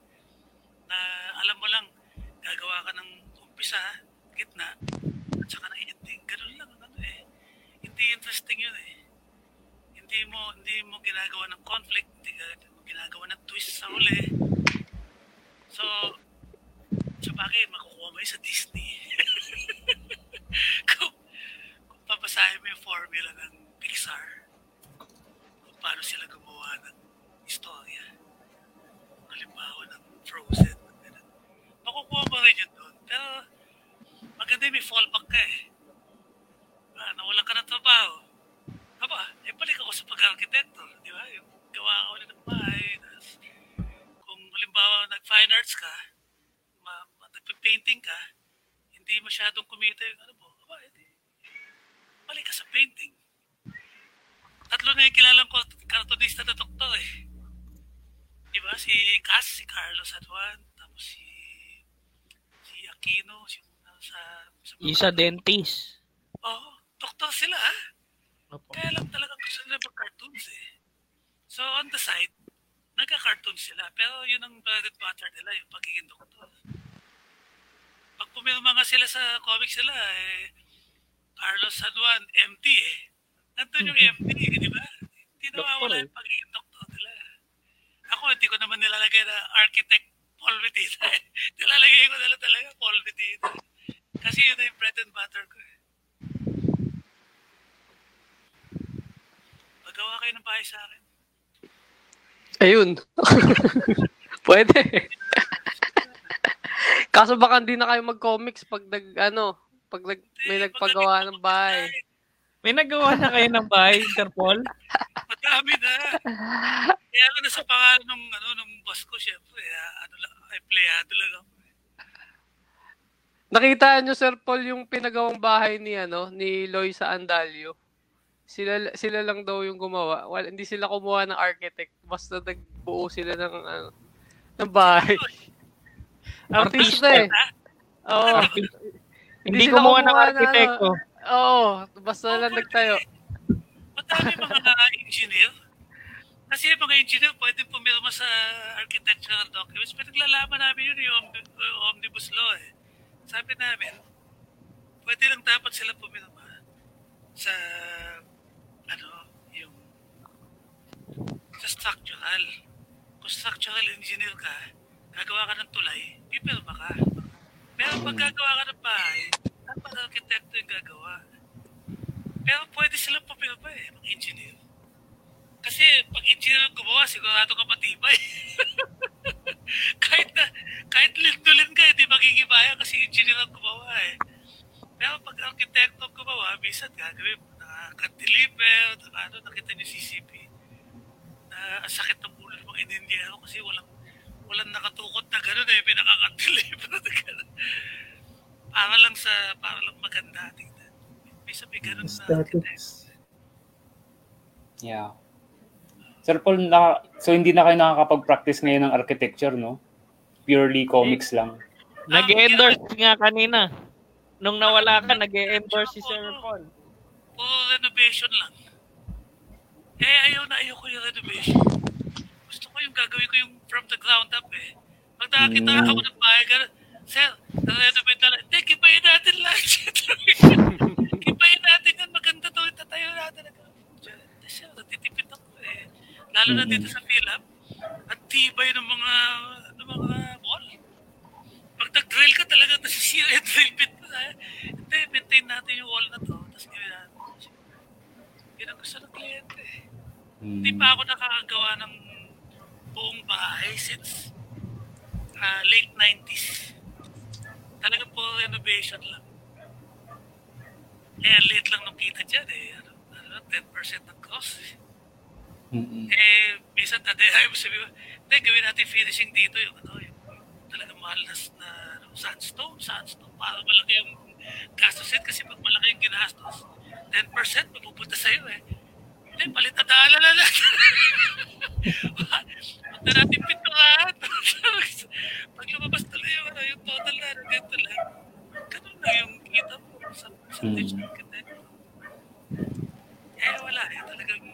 [SPEAKER 3] Na alam mo lang gagawa ka ng umpisa, gitna, at saka ng ending. Ganun lang ano eh. Hindi interesting yun eh. Hindi mo hindi mo ginagawa ng conflict, hindi mo ginagawa ng twist sa huli. So, sa bagay, makukuha mo yun sa Disney. kung, kung papasahin mo yung formula ng Pixar, kung paano sila gumawa ng istorya. Halimbawa ng Frozen. Makukuha mo rin yun doon. Pero maganda yung may fallback ka eh. Ah, nawala ka ng trabaho. Aba, eh balik ako sa pag-arkitekto. Di ba? Yung gawa ka ulit ng bahay. tas kung halimbawa nag-fine arts ka, ma- ma- nagpa-painting ka, hindi masyadong kumita yung ano mo. Aba, edi, balik ka sa painting. Tatlo na yung kilalang ko kartonista na doktor eh. Di ba? Si Cass, si Carlos Aduan, tapos si si Aquino, si sa, sa
[SPEAKER 1] Isa dentist.
[SPEAKER 3] Oo, doktor sila ah.
[SPEAKER 1] Opo.
[SPEAKER 3] Kaya lang talaga gusto nila mag-cartoons eh. So on the side, nagka-cartoon sila. Pero yun ang bread and butter nila, yung pagiging doktor. Pag pumirma nga sila sa comics nila, eh, Carlos San Juan, MD eh. Nandun yung MD, eh, di ba? Hindi nawawala
[SPEAKER 1] eh.
[SPEAKER 3] yung pagiging doktor nila. Ako, hindi ko naman nilalagay na architect Paul eh. nilalagay ko nila talaga Paul Medina. Kasi yun na yung bread and butter ko eh. Magawa kayo ng bahay sa akin.
[SPEAKER 4] Ayun. Pwede. Kaso baka hindi na kayo mag-comics pag nag, ano, pag nag, may nagpagawa ng bahay.
[SPEAKER 1] May nagawa na kayo ng bahay, Sir Paul?
[SPEAKER 3] Madami na. Kaya ano na sa pangalan ng, ano, ng boss ko, syempre, ah, ano empleyado lang ako.
[SPEAKER 4] Nakita niyo Sir Paul yung pinagawang bahay ni ano ni Loy sa Andalio. Sila sila lang daw yung gumawa. Wala, hindi sila kumuha ng architect. Basta nagbuo sila ng ano, ng bahay. Artista eh. Oo.
[SPEAKER 1] Artist. Hindi
[SPEAKER 4] sila
[SPEAKER 1] kumuha ng
[SPEAKER 4] kumuha na,
[SPEAKER 1] arkitekto.
[SPEAKER 4] Oo, basta lang nagtayo.
[SPEAKER 3] Madami mga engineer. Kasi yung mga engineer pwede pumirma sa architectural documents. Pero naglalaman namin yun yung omni- omnibus law eh. Sabi namin, pwede lang dapat sila pumirma sa ano, yung sa structural. Kung structural engineer ka, gagawa ka ng tulay, pipirma ka. Pero pag gagawa ka ng bahay, dapat arkitekto yung gagawa. Pero pwede silang pumirma eh, mga engineer. Kasi pag engineer ang gumawa, sigurado ka matibay. kahit na, kahit lindulin ka, hindi magigibaya kasi engineer ang gumawa eh. Pero pag arkitekto ang gumawa, minsan gagawin mo na cantilever, na ano, nakita niyo CCP. Na ang sakit ng ulo ng mga inendyero kasi walang walang nakatukot na gano'n eh, pinakakantilever na gano'n. Para lang sa, para lang maganda tingnan. May sabi gano'n sa architect.
[SPEAKER 5] Aesthetics.
[SPEAKER 2] Yeah. Sir Paul, na, so hindi na kayo nakakapag-practice ngayon ng architecture, no? Purely comics lang.
[SPEAKER 1] Nag-endorse nga kanina. Nung nawala ka, nag-endorse si Sir Paul.
[SPEAKER 3] Puro renovation lang. Eh, ayaw na ayaw ko yung renovation. Gusto ko yung gagawin ko yung from the ground up eh. Pag nakakita
[SPEAKER 2] Mm.
[SPEAKER 3] ako ng bahay, gano'n, Sir, na-renovate na lang. Hindi, kibayin natin lang. kibayin natin yan. Maganda to. Tatayo natin. Sir. Lalo na
[SPEAKER 2] Mm.
[SPEAKER 3] dito sa Philip. At tibay ng mga, ng mga wall. Pag nag-drill ka talaga, nasisira yung drill bit eh. Hindi, maintain natin yung wall na to. Tapos gawin natin. Yun ang gusto ng kliyente. eh. Hindi
[SPEAKER 2] Mm.
[SPEAKER 3] pa ako nakakagawa ng buong bahay since ah, late 90s. Talaga po renovation lang. Eh, ang liit lang nung kita dyan eh. Ano, ano, 10% ng cost. eh.
[SPEAKER 2] Mm-hmm.
[SPEAKER 3] Eh, minsan dati ayaw mo sabi, hindi, gawin natin finishing dito yung ano, yung talagang mahal na, na ano, sandstone, sandstone, para malaki yung gastusin kasi pag malaki yung ginastos, 10% mapupunta sa'yo eh. Hindi, palit na dala na natin. Huwag na natin pintuan. pag lumabas tuloy yung, ano, yung total natin, ganito lang.
[SPEAKER 2] Ganun na yung kita mo sa percentage mm.
[SPEAKER 3] ng kita. Eh, wala. Eh, talagang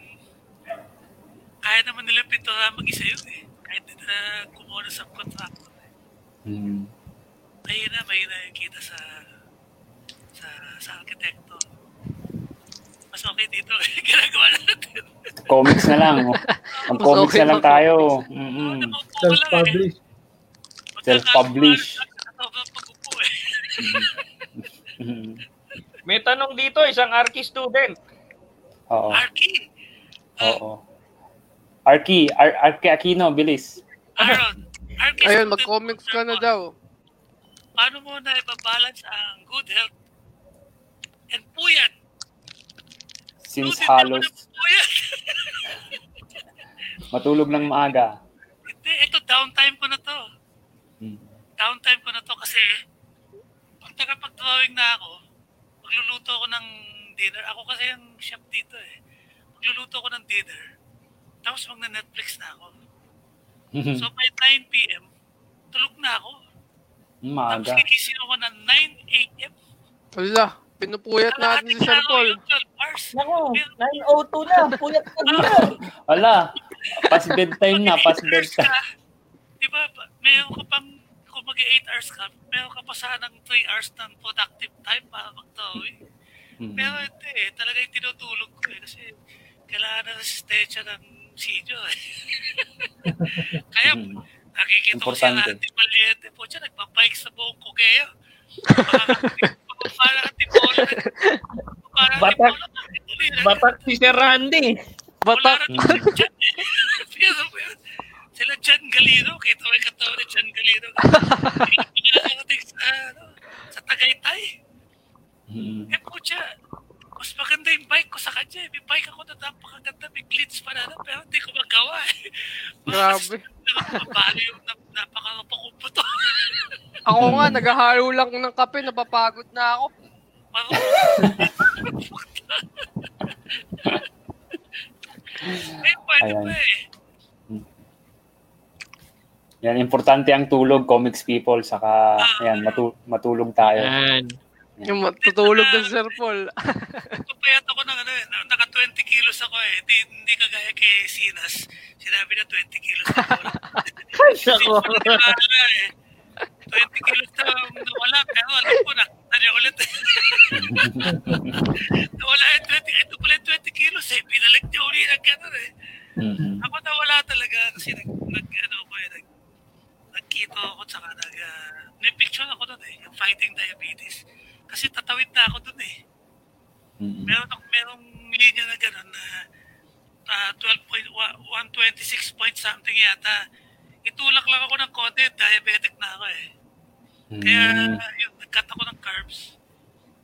[SPEAKER 3] kaya naman nila pintura mag-isa yun eh. Kahit na kumuha ng subcontractor.
[SPEAKER 2] Mm.
[SPEAKER 3] Mahina, mahina yung kita sa sa sa arkitekto. Mas okay dito eh. Ginagawa natin.
[SPEAKER 2] Comics na lang. Ang
[SPEAKER 4] Mas
[SPEAKER 2] comics
[SPEAKER 4] okay
[SPEAKER 2] na lang tayo.
[SPEAKER 3] Lang eh.
[SPEAKER 5] Self-publish.
[SPEAKER 2] Self-publish.
[SPEAKER 3] Magkakasuhan pag-upo eh.
[SPEAKER 1] May tanong dito, isang Arki student.
[SPEAKER 2] Oo.
[SPEAKER 3] Arky,
[SPEAKER 2] Oo. Arki, Ar Arki Aquino, bilis.
[SPEAKER 3] Aaron, Arky,
[SPEAKER 4] Ayun,
[SPEAKER 3] mo,
[SPEAKER 4] ka na daw.
[SPEAKER 3] Paano mo na ibabalance ang good health and puyat?
[SPEAKER 2] Since
[SPEAKER 3] naman
[SPEAKER 2] halos
[SPEAKER 3] puyat.
[SPEAKER 2] matulog ng maaga.
[SPEAKER 3] Hindi, ito downtime ko na to.
[SPEAKER 2] Mm.
[SPEAKER 3] Downtime ko na to kasi pag nakapag-drawing na ako, magluluto ako ng dinner. Ako kasi yung chef dito eh. Magluluto ako ng dinner. Tapos magna-Netflix na ako. So by 9 p.m., tulog na ako. Tapos
[SPEAKER 2] maaga.
[SPEAKER 3] gigising ako ng 9 a.m.
[SPEAKER 4] Wala, pinupuyat natin si Sir Paul.
[SPEAKER 1] Nako, 9.02 na. Puyat ka na.
[SPEAKER 2] Wala. Past bedtime na, past bedtime.
[SPEAKER 3] Di ba, mayroon ka pang, kung mag 8 hours ka, mayroon ka pa sanang 3 hours ng productive time para mag-drawing.
[SPEAKER 2] Mm.
[SPEAKER 3] Pero hindi eh, talaga yung tinutulog ko eh, kasi kailangan na resistensya ng senior eh. Kaya,
[SPEAKER 2] Mm.
[SPEAKER 3] nakikita ko siya
[SPEAKER 2] Importante.
[SPEAKER 3] na Antimaliente po siya, nagpapike sa buong kugeyo. Para Antipolo. Para
[SPEAKER 1] Batak.
[SPEAKER 3] Antipolo.
[SPEAKER 1] Batak si Sir Randy.
[SPEAKER 4] Batak.
[SPEAKER 3] Eh. Sila Jan Galino, kita mo yung katawan ni Jan Galino. Nakakarating sa, ano, sa Tagaytay.
[SPEAKER 2] Mm.
[SPEAKER 3] Eh po siya, mas maganda yung bike ko sa kanya. eh. May bike ako na napakaganda, may glitz pa na, pero hindi ko magawa eh.
[SPEAKER 4] Grabe.
[SPEAKER 3] Nakapabali yung nap- napakapakumpo to.
[SPEAKER 4] Ako nga, naghahalo lang ng kape, napapagod na ako.
[SPEAKER 3] Eh, pwede
[SPEAKER 2] Ayan.
[SPEAKER 3] pa eh.
[SPEAKER 2] Yan, importante ang tulog, comics people, saka yan, matu- matulog tayo.
[SPEAKER 1] Yan.
[SPEAKER 4] Yung matutulog ng Sir Paul.
[SPEAKER 3] Papayat ako ng ano eh, na- naka 20 kilos ako eh. Hindi, hindi kagaya kay Sinas. Sinabi na 20 kilos ako. Hindi ko na eh. 20 kilos na nawala, pero alam ko na, ano ulit eh. nawala yung 20, ito pala yung 20 kilos eh. Binalik niya uli ng gano'n eh.
[SPEAKER 2] Mm.
[SPEAKER 3] Ako nawala talaga kasi nag, nag ano ko eh, nag, nag-keto ako tsaka nag, uh, may picture ako doon eh, yung fighting diabetes. Kasi tatawid na ako doon eh.
[SPEAKER 2] Mm.
[SPEAKER 3] Meron ako, merong linya na gano'n na uh, 12 point, wa- 126 point something yata. Itulak lang ako ng konti, diabetic na ako eh. Kaya
[SPEAKER 2] Mm.
[SPEAKER 3] yun, nag-cut ako ng carbs.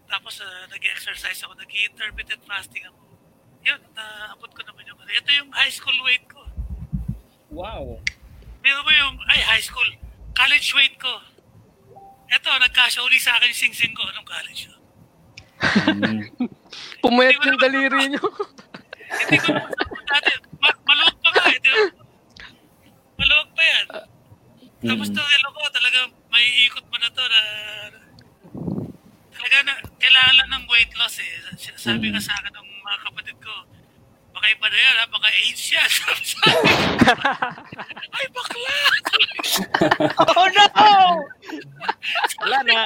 [SPEAKER 3] Tapos uh, nag-exercise ako, nag-intermittent fasting ako. Yun, naabot ko naman yung ano. Ito yung high school weight ko.
[SPEAKER 1] Wow.
[SPEAKER 3] Pero mo yung, ay high school, college weight ko. Ito, nagkasya uli sa akin yung sing-sing ko. Anong college.
[SPEAKER 4] Pumayat yung daliri nyo.
[SPEAKER 3] Hindi ko naman sabi dati. Ma- maluwag pa di ba? Maluwag pa yan. Tapos to relo ko, talaga may ikot mo na to na talaga na kailangan lang ng weight loss eh. Sinasabi nga sa akin ng mga kapatid ko, baka iba na yan ha, baka AIDS yan. Sabi sa akin, ay bakla!
[SPEAKER 1] Oh no! Wala na.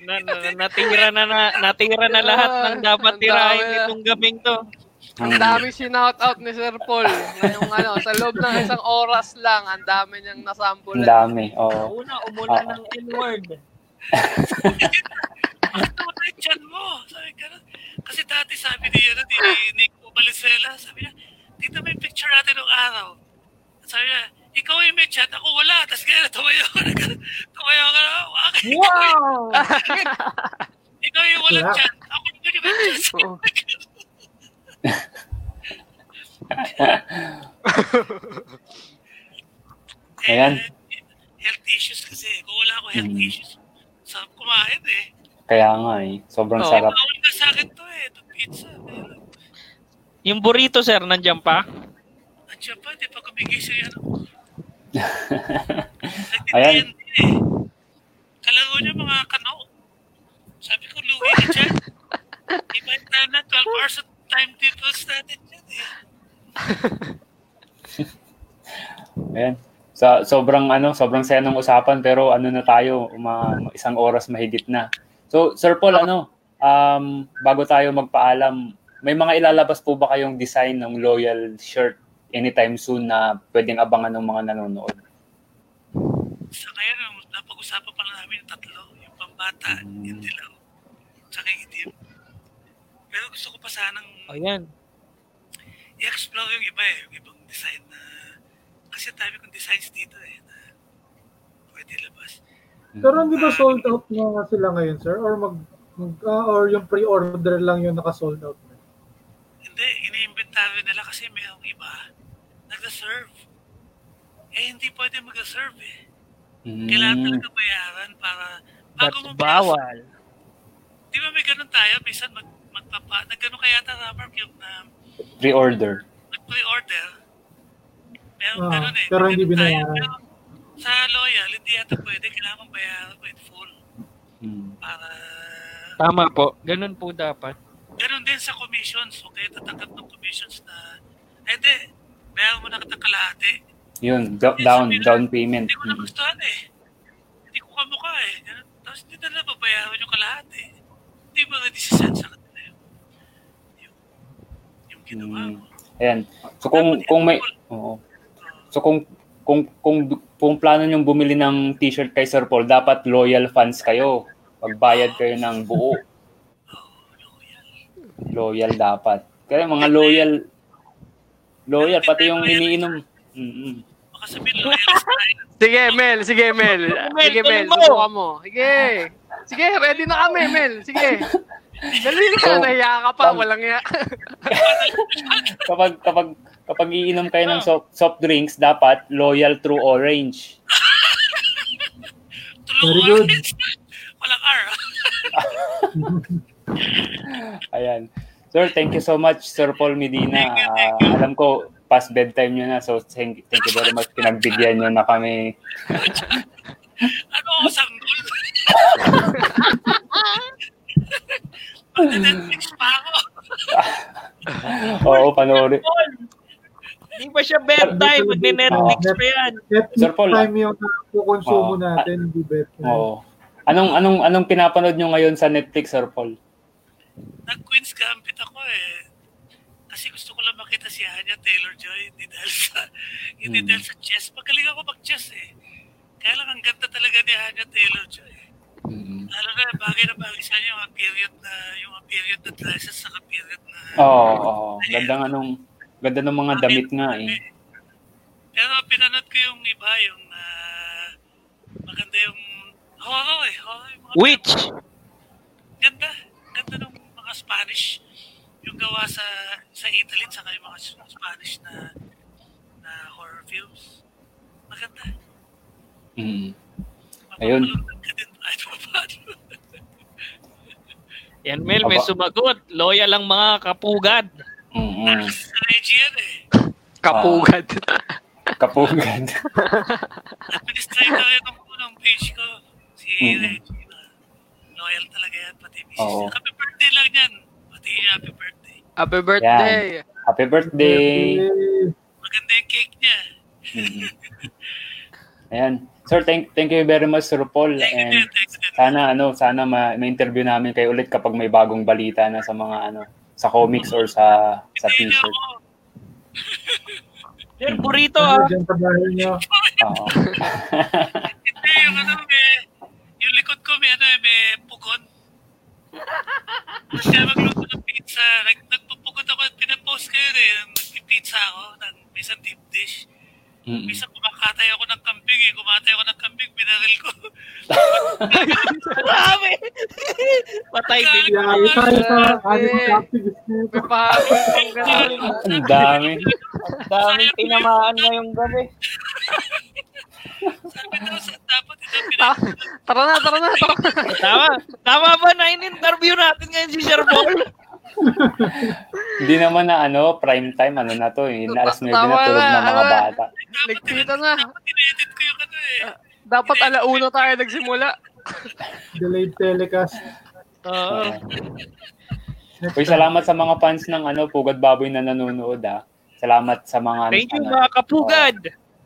[SPEAKER 1] Na, na, natira na, na natira na lahat ng dapat
[SPEAKER 4] Ang
[SPEAKER 1] tirahin
[SPEAKER 4] dami na.
[SPEAKER 1] itong gabing to.
[SPEAKER 4] Ang daming sinout out ni Sir Paul. Ngayong ano, sa loob ng isang oras lang, ang dami niyang
[SPEAKER 2] Ang
[SPEAKER 4] nasambulan.
[SPEAKER 2] dami, oo.
[SPEAKER 1] Una, umula ng N-word.
[SPEAKER 3] Tiyan mo? Sabi ka Kasi dati sabi ni, ano, ni Nico Valenzuela, sabi niya, dito may picture natin ng araw. Sabi niya, ikaw yung may chat, ako wala. Tapos kaya tumayo ka na, tumayo ka na, "Bakit ikaw yung-
[SPEAKER 1] Wow!
[SPEAKER 3] Ikaw yung walang
[SPEAKER 5] Wala.
[SPEAKER 3] chat, ako yung may chat.
[SPEAKER 4] Oo.
[SPEAKER 3] Eh,
[SPEAKER 2] Ayan.
[SPEAKER 3] health issues kasi. Kung wala ako health
[SPEAKER 2] Mhm.
[SPEAKER 3] issues, sarap kumain eh.
[SPEAKER 2] Kaya nga eh, sobrang
[SPEAKER 4] Oo.
[SPEAKER 2] sarap.
[SPEAKER 3] Bawal na sa akin to eh, to pizza. Eh,
[SPEAKER 1] Yung burrito, sir, nandiyan pa?
[SPEAKER 3] Andiyan pa, di pa kumigising yan ako.
[SPEAKER 2] Ayan.
[SPEAKER 3] Eh. Niya mga kano. Sabi ko, luwi ka dyan. Iba yung time na 12 hours at time difference natin yun eh.
[SPEAKER 2] Ayan. Sa sobrang ano, sobrang saya ng usapan pero ano na tayo, uma, isang oras mahigit na. So, Sir Paul, ano, um, bago tayo magpaalam, may mga ilalabas po ba kayong design ng loyal shirt anytime soon na pwedeng abangan ng mga nanonood?
[SPEAKER 3] Sa ang napag-usapan pa lang namin yung tatlo. Yung pambata,
[SPEAKER 2] Mm.
[SPEAKER 3] yung dilaw, tsaka yung itim. Pero gusto ko pa sanang
[SPEAKER 1] Ayan.
[SPEAKER 3] i-explore yung iba eh, yung ibang design na kasi dami kong designs dito eh na pwede labas.
[SPEAKER 5] Pero hindi ba sold out na sila ngayon, sir? Or mag, mag- ah, or yung pre-order lang yung naka-sold out na?
[SPEAKER 3] Hindi, ini-inventory nila kasi mayroong iba nag-reserve. Eh, hindi pwede mag-reserve eh. Kailangan
[SPEAKER 2] Mm,
[SPEAKER 3] talaga bayaran para
[SPEAKER 1] But
[SPEAKER 3] bago mo
[SPEAKER 1] bawal.
[SPEAKER 3] Di ba may ganun tayo? Minsan mag, magpapa, nagano kaya ta Ramark yung na
[SPEAKER 2] pre-order.
[SPEAKER 3] mag-pre-order. Pero
[SPEAKER 5] Ah,
[SPEAKER 3] ganun eh.
[SPEAKER 5] pero hindi
[SPEAKER 3] tayo.
[SPEAKER 5] binayaran.
[SPEAKER 3] Pero sa loyal, hindi yata pwede. Kailangan bayaran mo in full.
[SPEAKER 2] Mm.
[SPEAKER 3] Para...
[SPEAKER 1] Tama po. Ganun po dapat.
[SPEAKER 3] Ganun din sa commissions. Huwag kayo tatanggap ng commissions na... Eh, di. Bayaran mo na kita kalahati.
[SPEAKER 2] Yun, do- down, down payment.
[SPEAKER 3] Hindi ko nagustuhan eh. Hindi ko kamukha eh. Tapos hindi na babayaran yung kalahati. Hindi ba na-decision sa kanila yung, yung, yung ginawa
[SPEAKER 2] Mm.
[SPEAKER 3] mo?
[SPEAKER 2] Ayan. So kung kung may oo. So kung kung kung kung plano niyo bumili ng t-shirt kay Sir Paul, dapat loyal fans kayo. Pagbayad kayo ng buo. Loyal dapat. Kaya mga loyal loyal pati yung iniinom. Mm.
[SPEAKER 3] Baka sabihin tayo.
[SPEAKER 4] Sige, Mel. Sige, Mel.
[SPEAKER 1] Mel,
[SPEAKER 4] Sige, Mel.
[SPEAKER 1] mo.
[SPEAKER 4] Subukan mo. Sige. Sige, ready na kami, Mel. Sige. Dali na.
[SPEAKER 2] So,
[SPEAKER 4] Nahiya ka pa. Walang ya.
[SPEAKER 2] Kapag kapag kapag iinom kayo ng soft, soft drinks, dapat loyal true orange.
[SPEAKER 5] Very good.
[SPEAKER 3] Walang R. ah.
[SPEAKER 2] Ayan. Sir, thank you so much, Sir Paul Medina.
[SPEAKER 3] Thank you, thank
[SPEAKER 2] Ah, alam ko, past bedtime nyo na, so thank, thank you very much. Pinagbigyan nyo na kami.
[SPEAKER 3] Ano ako sanggol? Mag-Netflix pa ako.
[SPEAKER 2] Oo, panoorin.
[SPEAKER 1] Hindi pa siya bedtime. Magne-Netflix pa yan.
[SPEAKER 5] Netflix
[SPEAKER 2] Sir Paul,
[SPEAKER 5] time yung kukonsumo
[SPEAKER 2] Oo.
[SPEAKER 5] natin, hindi bet.
[SPEAKER 2] Oo. Anong anong anong pinapanood nyo ngayon sa Netflix, Sir Paul?
[SPEAKER 3] Nag-Queen's Gambit ako eh. Kasi gusto ko lang makita si Anya Taylor-Joy. Hindi dahil sa, hindi
[SPEAKER 2] Hmm.
[SPEAKER 3] dahil sa chess. Magaling ako mag-chess eh. Kaya lang ang ganda talaga ni Anya Taylor-Joy.
[SPEAKER 2] Mm.
[SPEAKER 3] Lalo na bagay na bagay sa yung period na yung period na dresses sa period na
[SPEAKER 2] Oo, oo. Ganda nga nung ganda ng mga damit nga eh.
[SPEAKER 3] Pero pinanood ko yung iba, yung ah, maganda yung horror eh. Horror yung mga
[SPEAKER 1] Which?
[SPEAKER 3] Ganda. Ganda ng mga Spanish. Yung gawa sa sa Italy saka yung mga Spanish na na horror films. Maganda.
[SPEAKER 2] Mm. Ayun.
[SPEAKER 1] Yan, Mel, may sumagot. Loyal ang mga kapugad.
[SPEAKER 2] Mm.
[SPEAKER 3] Sa Reggie eh.
[SPEAKER 4] Kapugad.
[SPEAKER 2] Kapugad.
[SPEAKER 3] Administrator yan ng unang page ko. Si
[SPEAKER 2] Mm.
[SPEAKER 3] Reggie. Loyal talaga yan. Pati misis. Happy birthday lang yan. Happy birthday.
[SPEAKER 4] Happy birthday.
[SPEAKER 2] Happy birthday.
[SPEAKER 3] Maganda yung cake niya.
[SPEAKER 2] Mm. Ayan. Sir, thank thank you very much, Sir Paul.
[SPEAKER 3] Thank you
[SPEAKER 2] And
[SPEAKER 3] din. Thanks
[SPEAKER 2] sana ano, sana ma- ma-interview namin kayo ulit kapag may bagong balita na sa mga ano, sa comics or sa sa t-shirt.
[SPEAKER 1] Sir, burrito ah.
[SPEAKER 5] dyan sa bahay nyo?
[SPEAKER 2] Oo.
[SPEAKER 3] Hindi, yung ano, may, yung likod ko may ano eh, may pugon. Kaya magluto pizza. Nag, nagpupugod ako at pinapost ko yun eh. Nagpipizza ako ng minsan deep dish.
[SPEAKER 2] Mm.
[SPEAKER 3] Minsan kumakatay ako ng kambing eh. Kumatay ako ng kambing, binaril ko.
[SPEAKER 1] Patay
[SPEAKER 5] sa
[SPEAKER 4] Grabe.
[SPEAKER 5] activist nito.
[SPEAKER 4] May pahabol pang ganun.
[SPEAKER 2] Ang dami.
[SPEAKER 1] Tinamaan ngayong gabi.
[SPEAKER 3] Sabi daw sa dapat ito
[SPEAKER 4] Ta-
[SPEAKER 3] pinag-
[SPEAKER 4] Tara na, tara na, tara na.
[SPEAKER 1] Tama. Tama ba na in-interview natin ngayon si Sir Paul?
[SPEAKER 2] Hindi naman na ano, prime time, ano na to, eh. Alas 9 na tulog
[SPEAKER 4] na,
[SPEAKER 2] mga
[SPEAKER 4] ano
[SPEAKER 2] bata.
[SPEAKER 3] dapat
[SPEAKER 4] Nagtita na.
[SPEAKER 3] Dapat in-edit ko yung ano eh.
[SPEAKER 4] Dapat alauna tayo nagsimula.
[SPEAKER 5] Delayed telecast.
[SPEAKER 1] Oo.
[SPEAKER 5] Next
[SPEAKER 2] Uy, salamat sa mga fans ng ano, Pugad Baboy na nanonood ah. Salamat sa mga
[SPEAKER 1] Thank you
[SPEAKER 2] ano,
[SPEAKER 1] mga kapugad.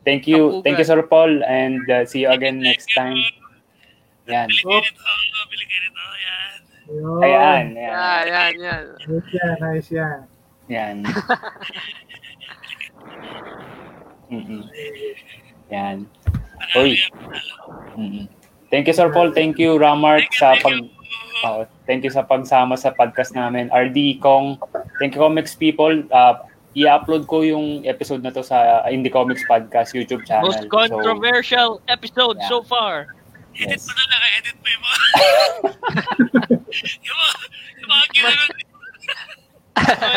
[SPEAKER 2] Thank you.
[SPEAKER 4] Kapugad.
[SPEAKER 2] Thank you Sir Paul and uh, see you again next time. Yan.
[SPEAKER 5] Oh.
[SPEAKER 3] Yan.
[SPEAKER 5] Yun.
[SPEAKER 2] Ayan,
[SPEAKER 4] Yan,
[SPEAKER 2] ayan.
[SPEAKER 4] yan, yan.
[SPEAKER 5] Nice yan, nice yan.
[SPEAKER 2] Yan. Mm-mm. Yan. Uy. Mm-mm. Thank you Sir Paul, thank you Ramart sa pag Oo, thank you sa pagsama sa podcast namin. RD Kong, thank you Comics people. Uh, i-upload ko yung episode na to sa Indie Comics Podcast YouTube channel.
[SPEAKER 1] Most controversial episode
[SPEAKER 2] Yeah.
[SPEAKER 1] so far.
[SPEAKER 3] Edit
[SPEAKER 2] yes.
[SPEAKER 3] mo na lang. Edit mo yung mga... yung mga... Yung mga ginanon.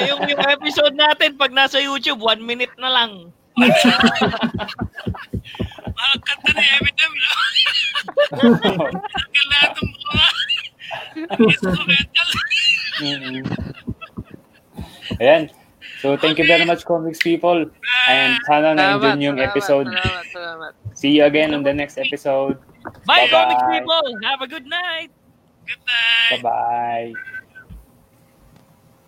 [SPEAKER 1] Yung, yung episode natin, pag nasa YouTube, one minute na lang.
[SPEAKER 3] Mga kanta ni Eminem. No? Ang lahat ng mga... Instrumental.
[SPEAKER 2] Ayan. So, thank you very much, comics people. And sana na-enjoy yung
[SPEAKER 4] salamat,
[SPEAKER 2] episode.
[SPEAKER 4] Salamat, salamat.
[SPEAKER 2] See you again on the next episode.
[SPEAKER 1] Bye,
[SPEAKER 2] Bye-bye.
[SPEAKER 1] comics people! Have a good night!
[SPEAKER 3] Good night.
[SPEAKER 2] Bye-bye.